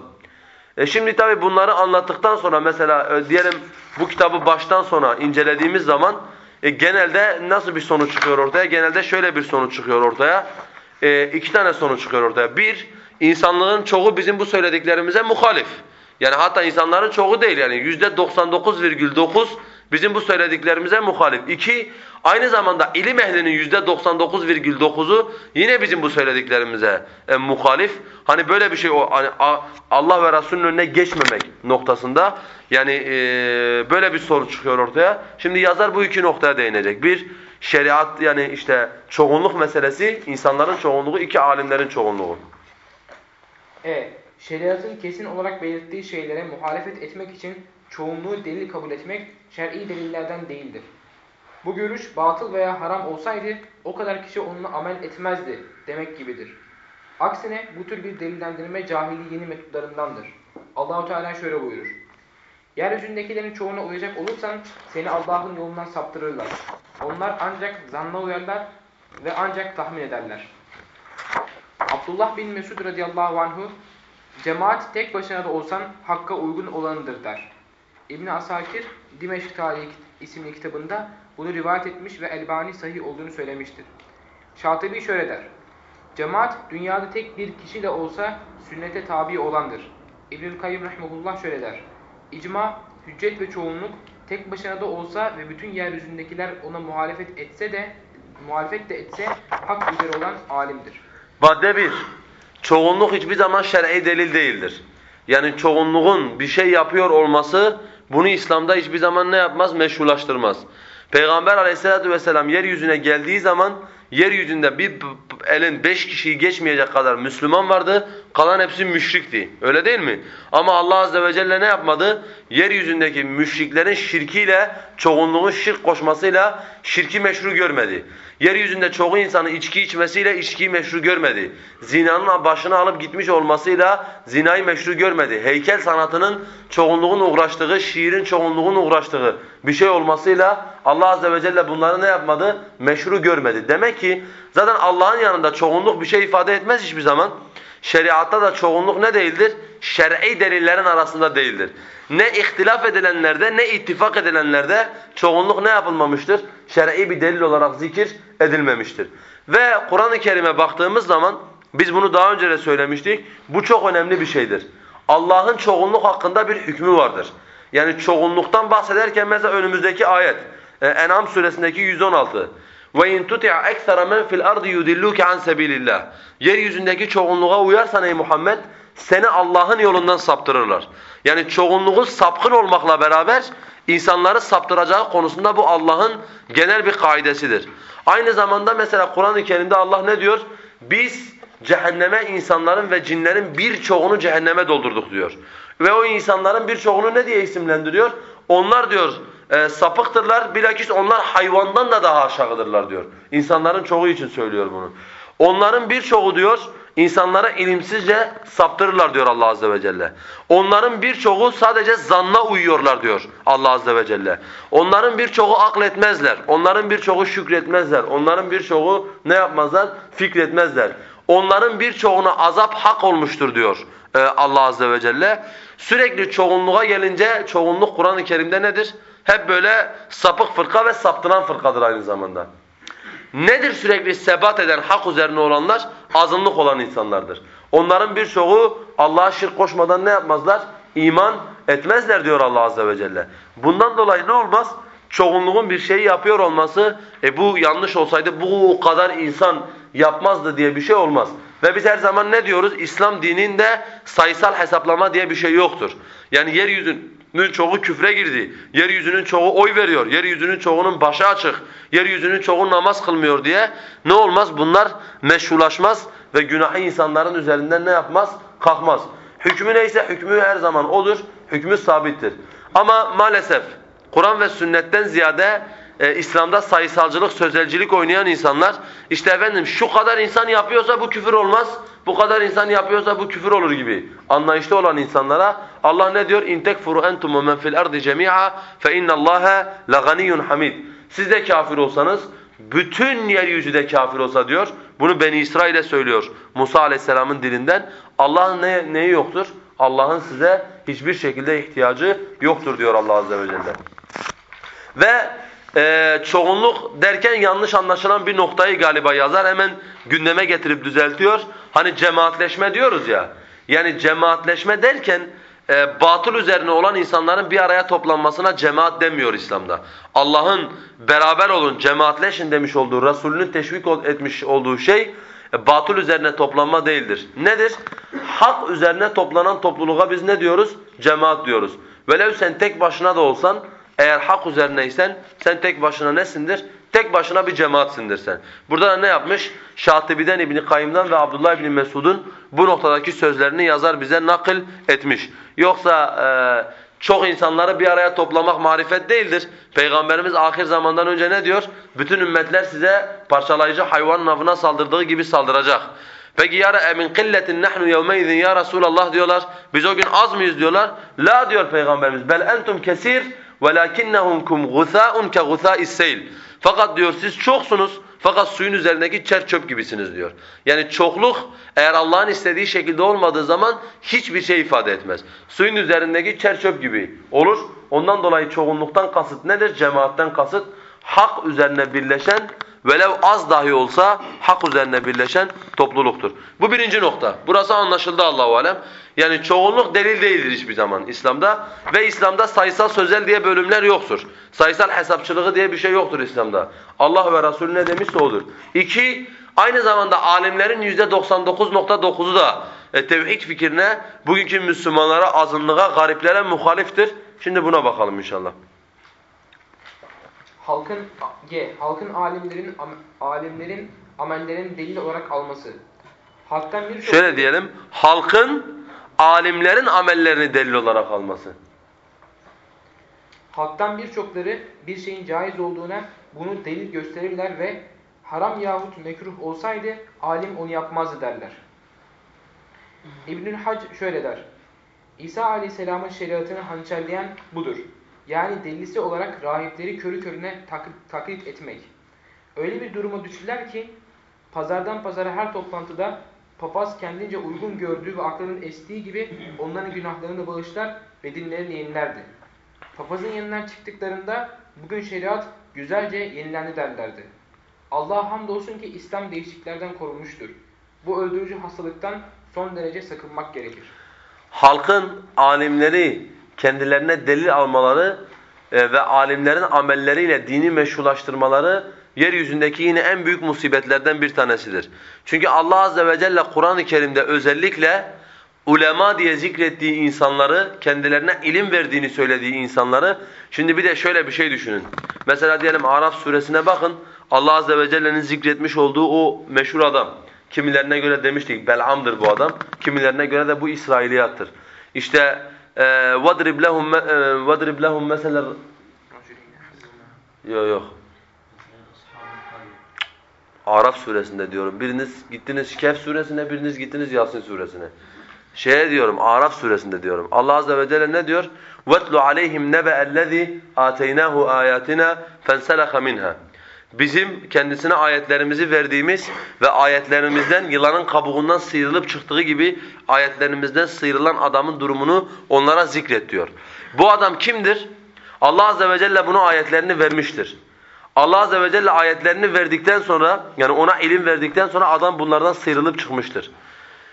E şimdi tabi bunları anlattıktan sonra mesela e, diyelim bu kitabı baştan sona incelediğimiz zaman e, genelde nasıl bir sonuç çıkıyor ortaya? Genelde şöyle bir sonuç çıkıyor ortaya. E, iki tane sonuç çıkıyor ortaya. Bir, insanlığın çoğu bizim bu söylediklerimize muhalif. Yani hatta insanların çoğu değil yani yüzde 99,9 bizim bu söylediklerimize muhalif. İki, aynı zamanda ilim ehlinin yüzde 99,9'u yine bizim bu söylediklerimize e, muhalif. Hani böyle bir şey o hani Allah ve Resulünün önüne geçmemek noktasında yani e, böyle bir soru çıkıyor ortaya. Şimdi yazar bu iki noktaya değinecek. Bir, şeriat yani işte çoğunluk meselesi, insanların çoğunluğu, iki alimlerin çoğunluğu. Evet, şeriatın kesin olarak belirttiği şeylere muhalefet etmek için çoğunluğu delil kabul etmek şer'i delillerden değildir. Bu görüş batıl veya haram olsaydı o kadar kişi onunla amel etmezdi demek gibidir. Aksine bu tür bir delillendirme cahili yeni metotlarındandır. Allahu Teala şöyle buyurur. Yeryüzündekilerin çoğuna uyacak olursan seni Allah'ın yolundan saptırırlar. Onlar ancak zanna uyarlar ve ancak tahmin ederler. Abdullah bin Mesud radıyallahu anhu cemaat tek başına da olsan hakka uygun olanıdır der. İbn Asakir Dimeşk Tarihi isimli kitabında bunu rivayet etmiş ve Elbani sahih olduğunu söylemiştir. Şatibi şöyle der. Cemaat dünyada tek bir kişi de olsa sünnete tabi olandır. İbnül Kayyum rahmetullah şöyle der. İcma, hüccet ve çoğunluk tek başına da olsa ve bütün yeryüzündekiler ona muhalefet etse de muhalefet de etse hak üzere olan alimdir. Madde 1. Çoğunluk hiçbir zaman şer'i delil değildir. Yani çoğunluğun bir şey yapıyor olması bunu İslam'da hiçbir zaman ne yapmaz? Meşrulaştırmaz. Peygamber aleyhissalatu vesselam yeryüzüne geldiği zaman yeryüzünde bir elin beş kişiyi geçmeyecek kadar Müslüman vardı. Kalan hepsi müşrikti. Öyle değil mi? Ama Allah azze ve celle ne yapmadı? Yeryüzündeki müşriklerin şirkiyle, çoğunluğun şirk koşmasıyla şirki meşru görmedi. Yeryüzünde çoğu insanın içki içmesiyle içkiyi meşru görmedi. Zinanın başını alıp gitmiş olmasıyla zinayı meşru görmedi. Heykel sanatının çoğunluğun uğraştığı, şiirin çoğunluğun uğraştığı bir şey olmasıyla Allah azze ve celle bunları ne yapmadı? Meşru görmedi. Demek ki zaten Allah'ın yanında çoğunluk bir şey ifade etmez hiçbir zaman. Şeriatta da çoğunluk ne değildir? Şer'i delillerin arasında değildir. Ne ihtilaf edilenlerde ne ittifak edilenlerde çoğunluk ne yapılmamıştır? Şer'i bir delil olarak zikir edilmemiştir. Ve Kur'an-ı Kerim'e baktığımız zaman biz bunu daha önce de söylemiştik. Bu çok önemli bir şeydir. Allah'ın çoğunluk hakkında bir hükmü vardır. Yani çoğunluktan bahsederken mesela önümüzdeki ayet e, En'am suresindeki 116 ve in tuti'a ekstra men fil ardı yudilluke an sabilillah. Yeryüzündeki çoğunluğa uyarsan ey Muhammed seni Allah'ın yolundan saptırırlar. Yani çoğunluğun sapkın olmakla beraber insanları saptıracağı konusunda bu Allah'ın genel bir kaidesidir. Aynı zamanda mesela Kur'an-ı Kerim'de Allah ne diyor? Biz cehenneme insanların ve cinlerin birçoğunu cehenneme doldurduk diyor. Ve o insanların birçoğunu ne diye isimlendiriyor? Onlar diyor e, sapıktırlar, bilakis onlar hayvandan da daha aşağıdırlar diyor. İnsanların çoğu için söylüyor bunu. Onların birçoğu diyor insanlara ilimsizce saptırırlar diyor Allah azze ve celle. Onların birçoğu sadece zanna uyuyorlar diyor Allah azze ve celle. Onların birçoğu akletmezler. Onların birçoğu şükretmezler. Onların birçoğu ne yapmazlar? Fikretmezler. Onların birçoğuna azap hak olmuştur diyor e, Allah azze ve celle. Sürekli çoğunluğa gelince çoğunluk Kur'an-ı Kerim'de nedir? Hep böyle sapık fırka ve saptıran fırkadır aynı zamanda. Nedir sürekli sebat eden hak üzerine olanlar? Azınlık olan insanlardır. Onların birçoğu Allah'a şirk koşmadan ne yapmazlar? İman etmezler diyor Allah azze ve celle. Bundan dolayı ne olmaz? Çoğunluğun bir şeyi yapıyor olması, e bu yanlış olsaydı bu kadar insan yapmazdı diye bir şey olmaz. Ve biz her zaman ne diyoruz? İslam dininde sayısal hesaplama diye bir şey yoktur. Yani yeryüzünün çoğu küfre girdi. Yeryüzünün çoğu oy veriyor. Yeryüzünün çoğunun başı açık. Yeryüzünün çoğu namaz kılmıyor diye ne olmaz? Bunlar meşrulaşmaz ve günahı insanların üzerinden ne yapmaz? Kalkmaz. Hükmü neyse hükmü her zaman odur. Hükmü sabittir. Ama maalesef Kur'an ve sünnetten ziyade e, İslam'da sayısalcılık, sözelcilik oynayan insanlar işte efendim şu kadar insan yapıyorsa bu küfür olmaz, bu kadar insan yapıyorsa bu küfür olur gibi anlayışlı olan insanlara Allah ne diyor? Tekfuru entum ve men fil ardı cemi'a fe innallaha laganiyyun hamid. Siz de kafir olsanız bütün yeryüzü de kafir olsa diyor. Bunu Beni İsrail'e söylüyor Musa Aleyhisselam'ın dilinden. Allah'ın ne, neyi yoktur? Allah'ın size hiçbir şekilde ihtiyacı yoktur diyor Allah Azze ve Celle. Ve e, çoğunluk derken yanlış anlaşılan bir noktayı galiba yazar hemen gündeme getirip düzeltiyor. Hani cemaatleşme diyoruz ya. Yani cemaatleşme derken e, batıl üzerine olan insanların bir araya toplanmasına cemaat demiyor İslam'da. Allah'ın beraber olun, cemaatleşin demiş olduğu, Resulünün teşvik etmiş olduğu şey e, batıl üzerine toplanma değildir. Nedir? Hak üzerine toplanan topluluğa biz ne diyoruz? Cemaat diyoruz. Velev sen tek başına da olsan eğer hak üzerineysen sen tek başına nesindir? Tek başına bir cemaatsindir sen. Burada da ne yapmış? Şatibi'den İbn Kayyım'dan ve Abdullah İbn Mesud'un bu noktadaki sözlerini yazar bize nakil etmiş. Yoksa e, çok insanları bir araya toplamak marifet değildir. Peygamberimiz ahir zamandan önce ne diyor? Bütün ümmetler size parçalayıcı hayvanın avına saldırdığı gibi saldıracak. Peki ya emin killetin nahnu yevmeizin ya Resulallah diyorlar. Biz o gün az mıyız diyorlar. La diyor Peygamberimiz. Bel entum kesir وَلَكِنَّهُمْ غُثَاءٌ كَغُثَاءِ السَّيْلِ Fakat diyor siz çoksunuz fakat suyun üzerindeki çer çöp gibisiniz diyor. Yani çokluk eğer Allah'ın istediği şekilde olmadığı zaman hiçbir şey ifade etmez. Suyun üzerindeki çer çöp gibi olur. Ondan dolayı çoğunluktan kasıt nedir? Cemaatten kasıt hak üzerine birleşen velev az dahi olsa hak üzerine birleşen topluluktur. Bu birinci nokta. Burası anlaşıldı Allahu alem. Yani çoğunluk delil değildir hiçbir zaman İslam'da ve İslam'da sayısal sözel diye bölümler yoktur. Sayısal hesapçılığı diye bir şey yoktur İslam'da. Allah ve Resulü ne demişse odur. İki, aynı zamanda alimlerin yüzde 99.9'u da e, tevhid fikrine, bugünkü Müslümanlara, azınlığa, gariplere muhaliftir. Şimdi buna bakalım inşallah. Halkın G. Halkın alimlerin alimlerin amellerin delil olarak alması. Halktan bir Şöyle diyelim. Halkın alimlerin amellerini delil olarak alması. Halktan birçokları bir şeyin caiz olduğuna bunu delil gösterirler ve haram yahut mekruh olsaydı alim onu yapmazdı derler. İbnül Hac şöyle der. İsa aleyhisselamın şeriatını hançerleyen budur. Yani delisi olarak rahipleri körü körüne taklit etmek. Öyle bir duruma düştüler ki pazardan pazara her toplantıda papaz kendince uygun gördüğü ve aklının estiği gibi onların günahlarını bağışlar ve dinlerini yenilerdi. Papazın yanından çıktıklarında bugün şeriat güzelce yenilendi derlerdi. Allah'a hamdolsun ki İslam değişikliklerden korunmuştur. Bu öldürücü hastalıktan son derece sakınmak gerekir. Halkın alimleri kendilerine delil almaları e, ve alimlerin amelleriyle dini meşrulaştırmaları yeryüzündeki yine en büyük musibetlerden bir tanesidir. Çünkü Allah azze ve celle Kur'an-ı Kerim'de özellikle ulema diye zikrettiği insanları, kendilerine ilim verdiğini söylediği insanları, şimdi bir de şöyle bir şey düşünün. Mesela diyelim Araf suresine bakın, Allah azze ve celle'nin zikretmiş olduğu o meşhur adam. Kimilerine göre demiştik Bel'am'dır bu adam, kimilerine göre de bu İsrailiyattır. İşte وَضْرِبْ لَهُمْ وَضْرِبْ لَهُمْ mesela Yok yok. Araf suresinde diyorum. Biriniz gittiniz Kehf suresine, biriniz gittiniz Yasin suresine. Şeye diyorum, Araf suresinde diyorum. Allah azze ve celle ne diyor? وَاتْلُ عَلَيْهِمْ نَبَأَ الَّذ۪ي آتَيْنَاهُ آيَاتِنَا فَانْسَلَخَ مِنْهَا Bizim kendisine ayetlerimizi verdiğimiz ve ayetlerimizden yılanın kabuğundan sıyrılıp çıktığı gibi ayetlerimizden sıyrılan adamın durumunu onlara zikret diyor. Bu adam kimdir? Allah azze ve celle bunu ayetlerini vermiştir. Allah azze ve celle ayetlerini verdikten sonra yani ona ilim verdikten sonra adam bunlardan sıyrılıp çıkmıştır.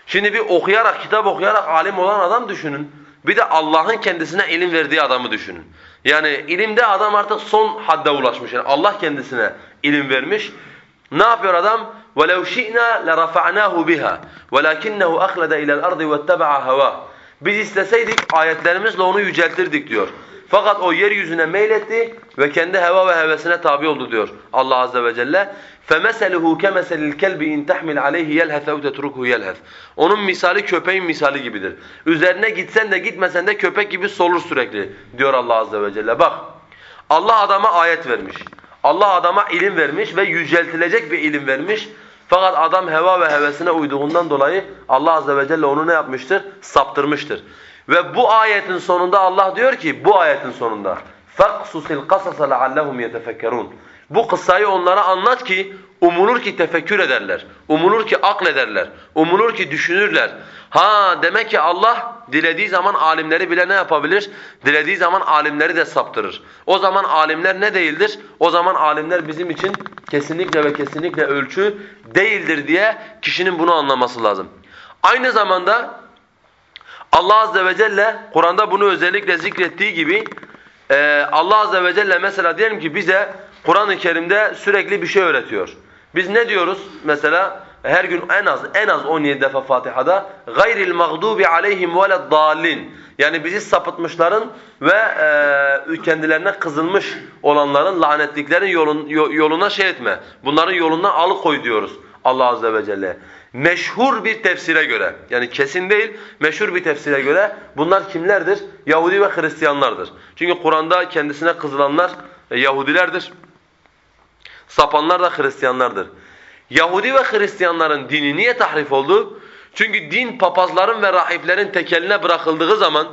Şimdi bir okuyarak, kitap okuyarak alim olan adam düşünün. Bir de Allah'ın kendisine ilim verdiği adamı düşünün. Yani ilimde adam artık son hadde ulaşmış. Yani Allah kendisine ilim vermiş. Ne yapıyor adam? وَلَوْ شِئْنَا لَرَفَعْنَاهُ بِهَا وَلَكِنَّهُ أَخْلَدَ إِلَى الْأَرْضِ وَاتَّبَعَ هَوَاهُ Biz isteseydik ayetlerimizle onu yüceltirdik diyor. Fakat o yeryüzüne meyletti ve kendi heva ve hevesine tabi oldu diyor Allah azze ve celle. فَمَسَلُهُ كَمَسَلِ الْكَلْبِ اِنْ تَحْمِلْ عَلَيْهِ يَلْهَثَ اَوْ تَتْرُكُهُ يَلْهَث Onun misali köpeğin misali gibidir. Üzerine gitsen de gitmesen de köpek gibi solur sürekli diyor Allah azze ve celle. Bak Allah adama ayet vermiş. Allah adama ilim vermiş ve yüceltilecek bir ilim vermiş. Fakat adam heva ve hevesine uyduğundan dolayı Allah azze ve celle onu ne yapmıştır? Saptırmıştır. Ve bu ayetin sonunda Allah diyor ki bu ayetin sonunda فَقْسُسِ الْقَصَصَ لَعَلَّهُمْ يَتَفَكَّرُونَ bu kıssayı onlara anlat ki umulur ki tefekkür ederler. Umulur ki aklederler. Umulur ki düşünürler. Ha demek ki Allah dilediği zaman alimleri bile ne yapabilir? Dilediği zaman alimleri de saptırır. O zaman alimler ne değildir? O zaman alimler bizim için kesinlikle ve kesinlikle ölçü değildir diye kişinin bunu anlaması lazım. Aynı zamanda Allah azze ve celle Kur'an'da bunu özellikle zikrettiği gibi Allah azze ve celle mesela diyelim ki bize Kur'an-ı Kerim'de sürekli bir şey öğretiyor. Biz ne diyoruz mesela? Her gün en az en az 17 defa Fatiha'da gayril mağdubi aleyhim veleddallin. Yani bizi sapıtmışların ve e, kendilerine kızılmış olanların lanetliklerin yolun, yoluna şey etme. Bunların yolundan alıkoy diyoruz Allah azze ve celle. Meşhur bir tefsire göre yani kesin değil meşhur bir tefsire göre bunlar kimlerdir? Yahudi ve Hristiyanlardır. Çünkü Kur'an'da kendisine kızılanlar e, Yahudilerdir. Sapanlar da Hristiyanlardır. Yahudi ve Hristiyanların dini niye tahrif oldu? Çünkü din papazların ve rahiplerin tekeline bırakıldığı zaman,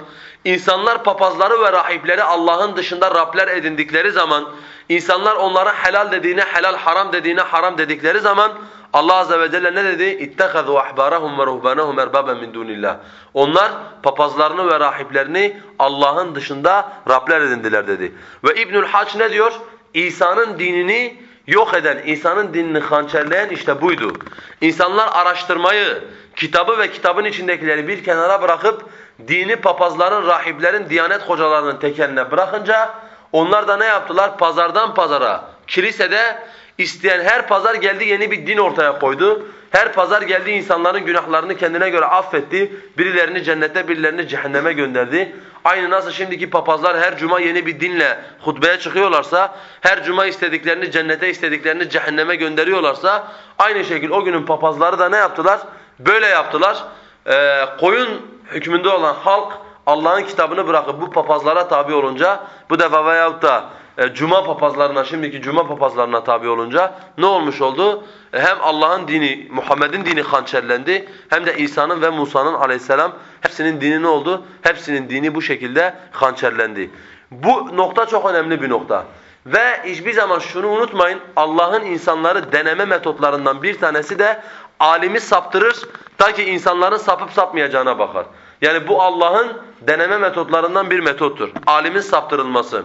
insanlar papazları ve rahipleri Allah'ın dışında Rabler edindikleri zaman, insanlar onlara helal dediğine helal, haram dediğine haram dedikleri zaman Allah azze ve celle ne dedi? İttehazu ahbarahum ve ruhbanahum erbaben min dunillah. Onlar papazlarını ve rahiplerini Allah'ın dışında Rabler edindiler dedi. Ve İbnül Hac ne diyor? İsa'nın dinini yok eden, İsa'nın dinini hançerleyen işte buydu. İnsanlar araştırmayı, kitabı ve kitabın içindekileri bir kenara bırakıp dini papazların, rahiplerin, diyanet hocalarının tekeline bırakınca onlar da ne yaptılar? Pazardan pazara, kilisede isteyen her pazar geldi yeni bir din ortaya koydu. Her pazar geldi insanların günahlarını kendine göre affetti. Birilerini cennete, birilerini cehenneme gönderdi. Aynı nasıl şimdiki papazlar her cuma yeni bir dinle hutbeye çıkıyorlarsa, her cuma istediklerini cennete, istediklerini cehenneme gönderiyorlarsa, aynı şekilde o günün papazları da ne yaptılar? Böyle yaptılar. Ee, koyun hükmünde olan halk Allah'ın kitabını bırakıp bu papazlara tabi olunca, bu defa veyahut da e, cuma papazlarına, şimdiki cuma papazlarına tabi olunca ne olmuş oldu? E, hem Allah'ın dini, Muhammed'in dini hançerlendi hem de İsa'nın ve Musa'nın aleyhisselam hepsinin dini ne oldu? Hepsinin dini bu şekilde hançerlendi. Bu nokta çok önemli bir nokta. Ve hiçbir zaman şunu unutmayın, Allah'ın insanları deneme metotlarından bir tanesi de alimi saptırır ta ki insanların sapıp sapmayacağına bakar. Yani bu Allah'ın deneme metotlarından bir metottur. Alimin saptırılması.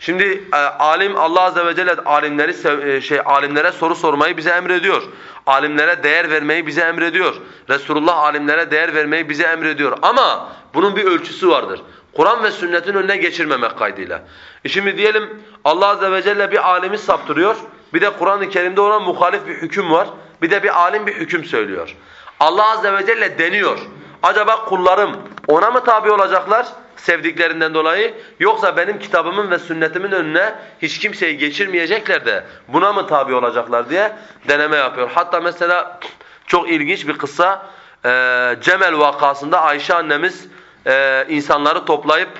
Şimdi e, alim Allah azze ve celle alimleri e, şey alimlere soru sormayı bize emrediyor. Alimlere değer vermeyi bize emrediyor. Resulullah alimlere değer vermeyi bize emrediyor. Ama bunun bir ölçüsü vardır. Kur'an ve sünnetin önüne geçirmemek kaydıyla. E şimdi diyelim Allah azze ve celle bir alimi saptırıyor. Bir de Kur'an-ı Kerim'de ona muhalif bir hüküm var. Bir de bir alim bir hüküm söylüyor. Allah azze ve celle deniyor. Acaba kullarım ona mı tabi olacaklar sevdiklerinden dolayı yoksa benim kitabımın ve sünnetimin önüne hiç kimseyi geçirmeyecekler de buna mı tabi olacaklar diye deneme yapıyor. Hatta mesela çok ilginç bir kıssa e, Cemel vakasında Ayşe annemiz e, insanları toplayıp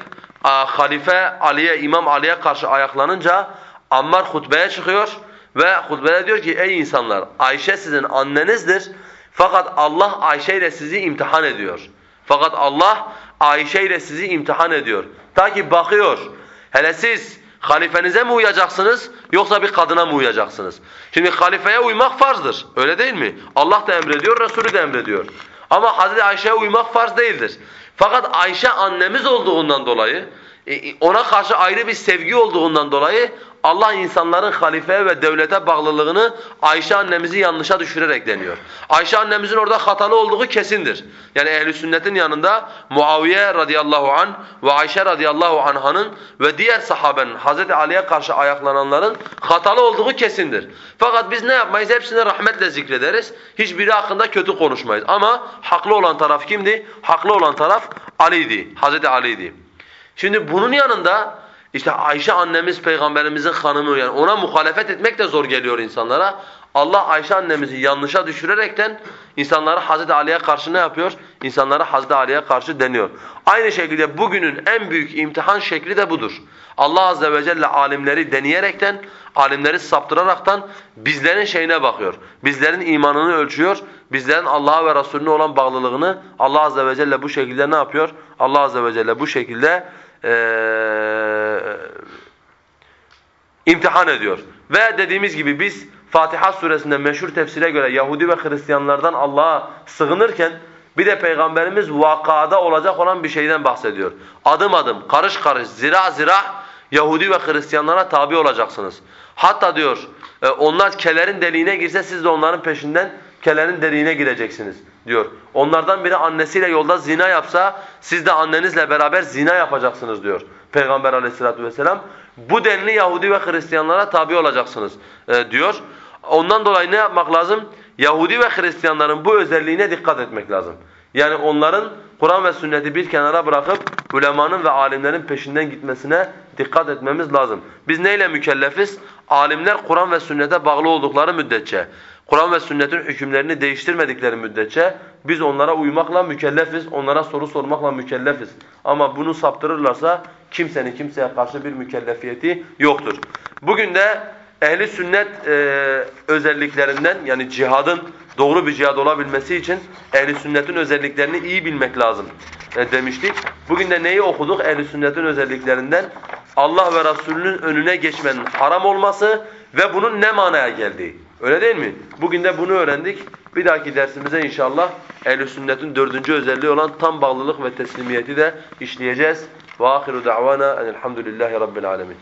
a, Halife Ali'ye, İmam Ali'ye karşı ayaklanınca Ammar hutbeye çıkıyor ve hutbede diyor ki ey insanlar Ayşe sizin annenizdir fakat Allah Ayşe ile sizi imtihan ediyor. Fakat Allah Ayşe ile sizi imtihan ediyor. Ta ki bakıyor. Hele siz halifenize mi uyacaksınız yoksa bir kadına mı uyacaksınız? Şimdi halifeye uymak farzdır. Öyle değil mi? Allah da emrediyor, Resulü de emrediyor. Ama Hazreti Ayşe'ye uymak farz değildir. Fakat Ayşe annemiz olduğundan dolayı, ona karşı ayrı bir sevgi olduğundan dolayı Allah insanların halifeye ve devlete bağlılığını Ayşe annemizi yanlışa düşürerek deniyor. Ayşe annemizin orada hatalı olduğu kesindir. Yani ehli sünnetin yanında Muaviye radıyallahu an ve Ayşe radıyallahu anhanın ve diğer sahabenin Hazreti Ali'ye karşı ayaklananların hatalı olduğu kesindir. Fakat biz ne yapmayız? Hepsini rahmetle zikrederiz. Hiçbiri hakkında kötü konuşmayız. Ama haklı olan taraf kimdi? Haklı olan taraf Ali'ydi. Hazreti Ali'ydi. Şimdi bunun yanında işte Ayşe annemiz peygamberimizin hanımı yani ona muhalefet etmek de zor geliyor insanlara. Allah Ayşe annemizi yanlışa düşürerekten insanları Hazreti Ali'ye karşı ne yapıyor? İnsanları Hazreti Ali'ye karşı deniyor. Aynı şekilde bugünün en büyük imtihan şekli de budur. Allah azze ve celle alimleri deneyerekten, alimleri saptıraraktan bizlerin şeyine bakıyor. Bizlerin imanını ölçüyor. Bizlerin Allah'a ve Resulüne olan bağlılığını Allah azze ve celle bu şekilde ne yapıyor? Allah azze ve celle bu şekilde ee, imtihan ediyor. Ve dediğimiz gibi biz Fatiha suresinde meşhur tefsire göre Yahudi ve Hristiyanlardan Allah'a sığınırken bir de Peygamberimiz vakada olacak olan bir şeyden bahsediyor. Adım adım, karış karış, zira zira Yahudi ve Hristiyanlara tabi olacaksınız. Hatta diyor e, onlar kelerin deliğine girse siz de onların peşinden kelerin deliğine gireceksiniz diyor. Onlardan biri annesiyle yolda zina yapsa siz de annenizle beraber zina yapacaksınız diyor Peygamber aleyhissalatu vesselam. Bu denli Yahudi ve Hristiyanlara tabi olacaksınız e, diyor. Ondan dolayı ne yapmak lazım? Yahudi ve Hristiyanların bu özelliğine dikkat etmek lazım. Yani onların Kur'an ve sünneti bir kenara bırakıp ulemanın ve alimlerin peşinden gitmesine dikkat etmemiz lazım. Biz neyle mükellefiz? Alimler Kur'an ve sünnete bağlı oldukları müddetçe, Kur'an ve sünnetin hükümlerini değiştirmedikleri müddetçe biz onlara uymakla mükellefiz, onlara soru sormakla mükellefiz. Ama bunu saptırırlarsa kimsenin kimseye karşı bir mükellefiyeti yoktur. Bugün de ehli sünnet e, özelliklerinden yani cihadın doğru bir cihad olabilmesi için ehli sünnetin özelliklerini iyi bilmek lazım e, demiştik. Bugün de neyi okuduk ehli sünnetin özelliklerinden? Allah ve Resulünün önüne geçmenin haram olması ve bunun ne manaya geldiği. Öyle değil mi? Bugün de bunu öğrendik. Bir dahaki dersimize inşallah ehl sünnetin dördüncü özelliği olan tam bağlılık ve teslimiyeti de işleyeceğiz. Ve ahiru da'vana enelhamdülillahi rabbil alemin.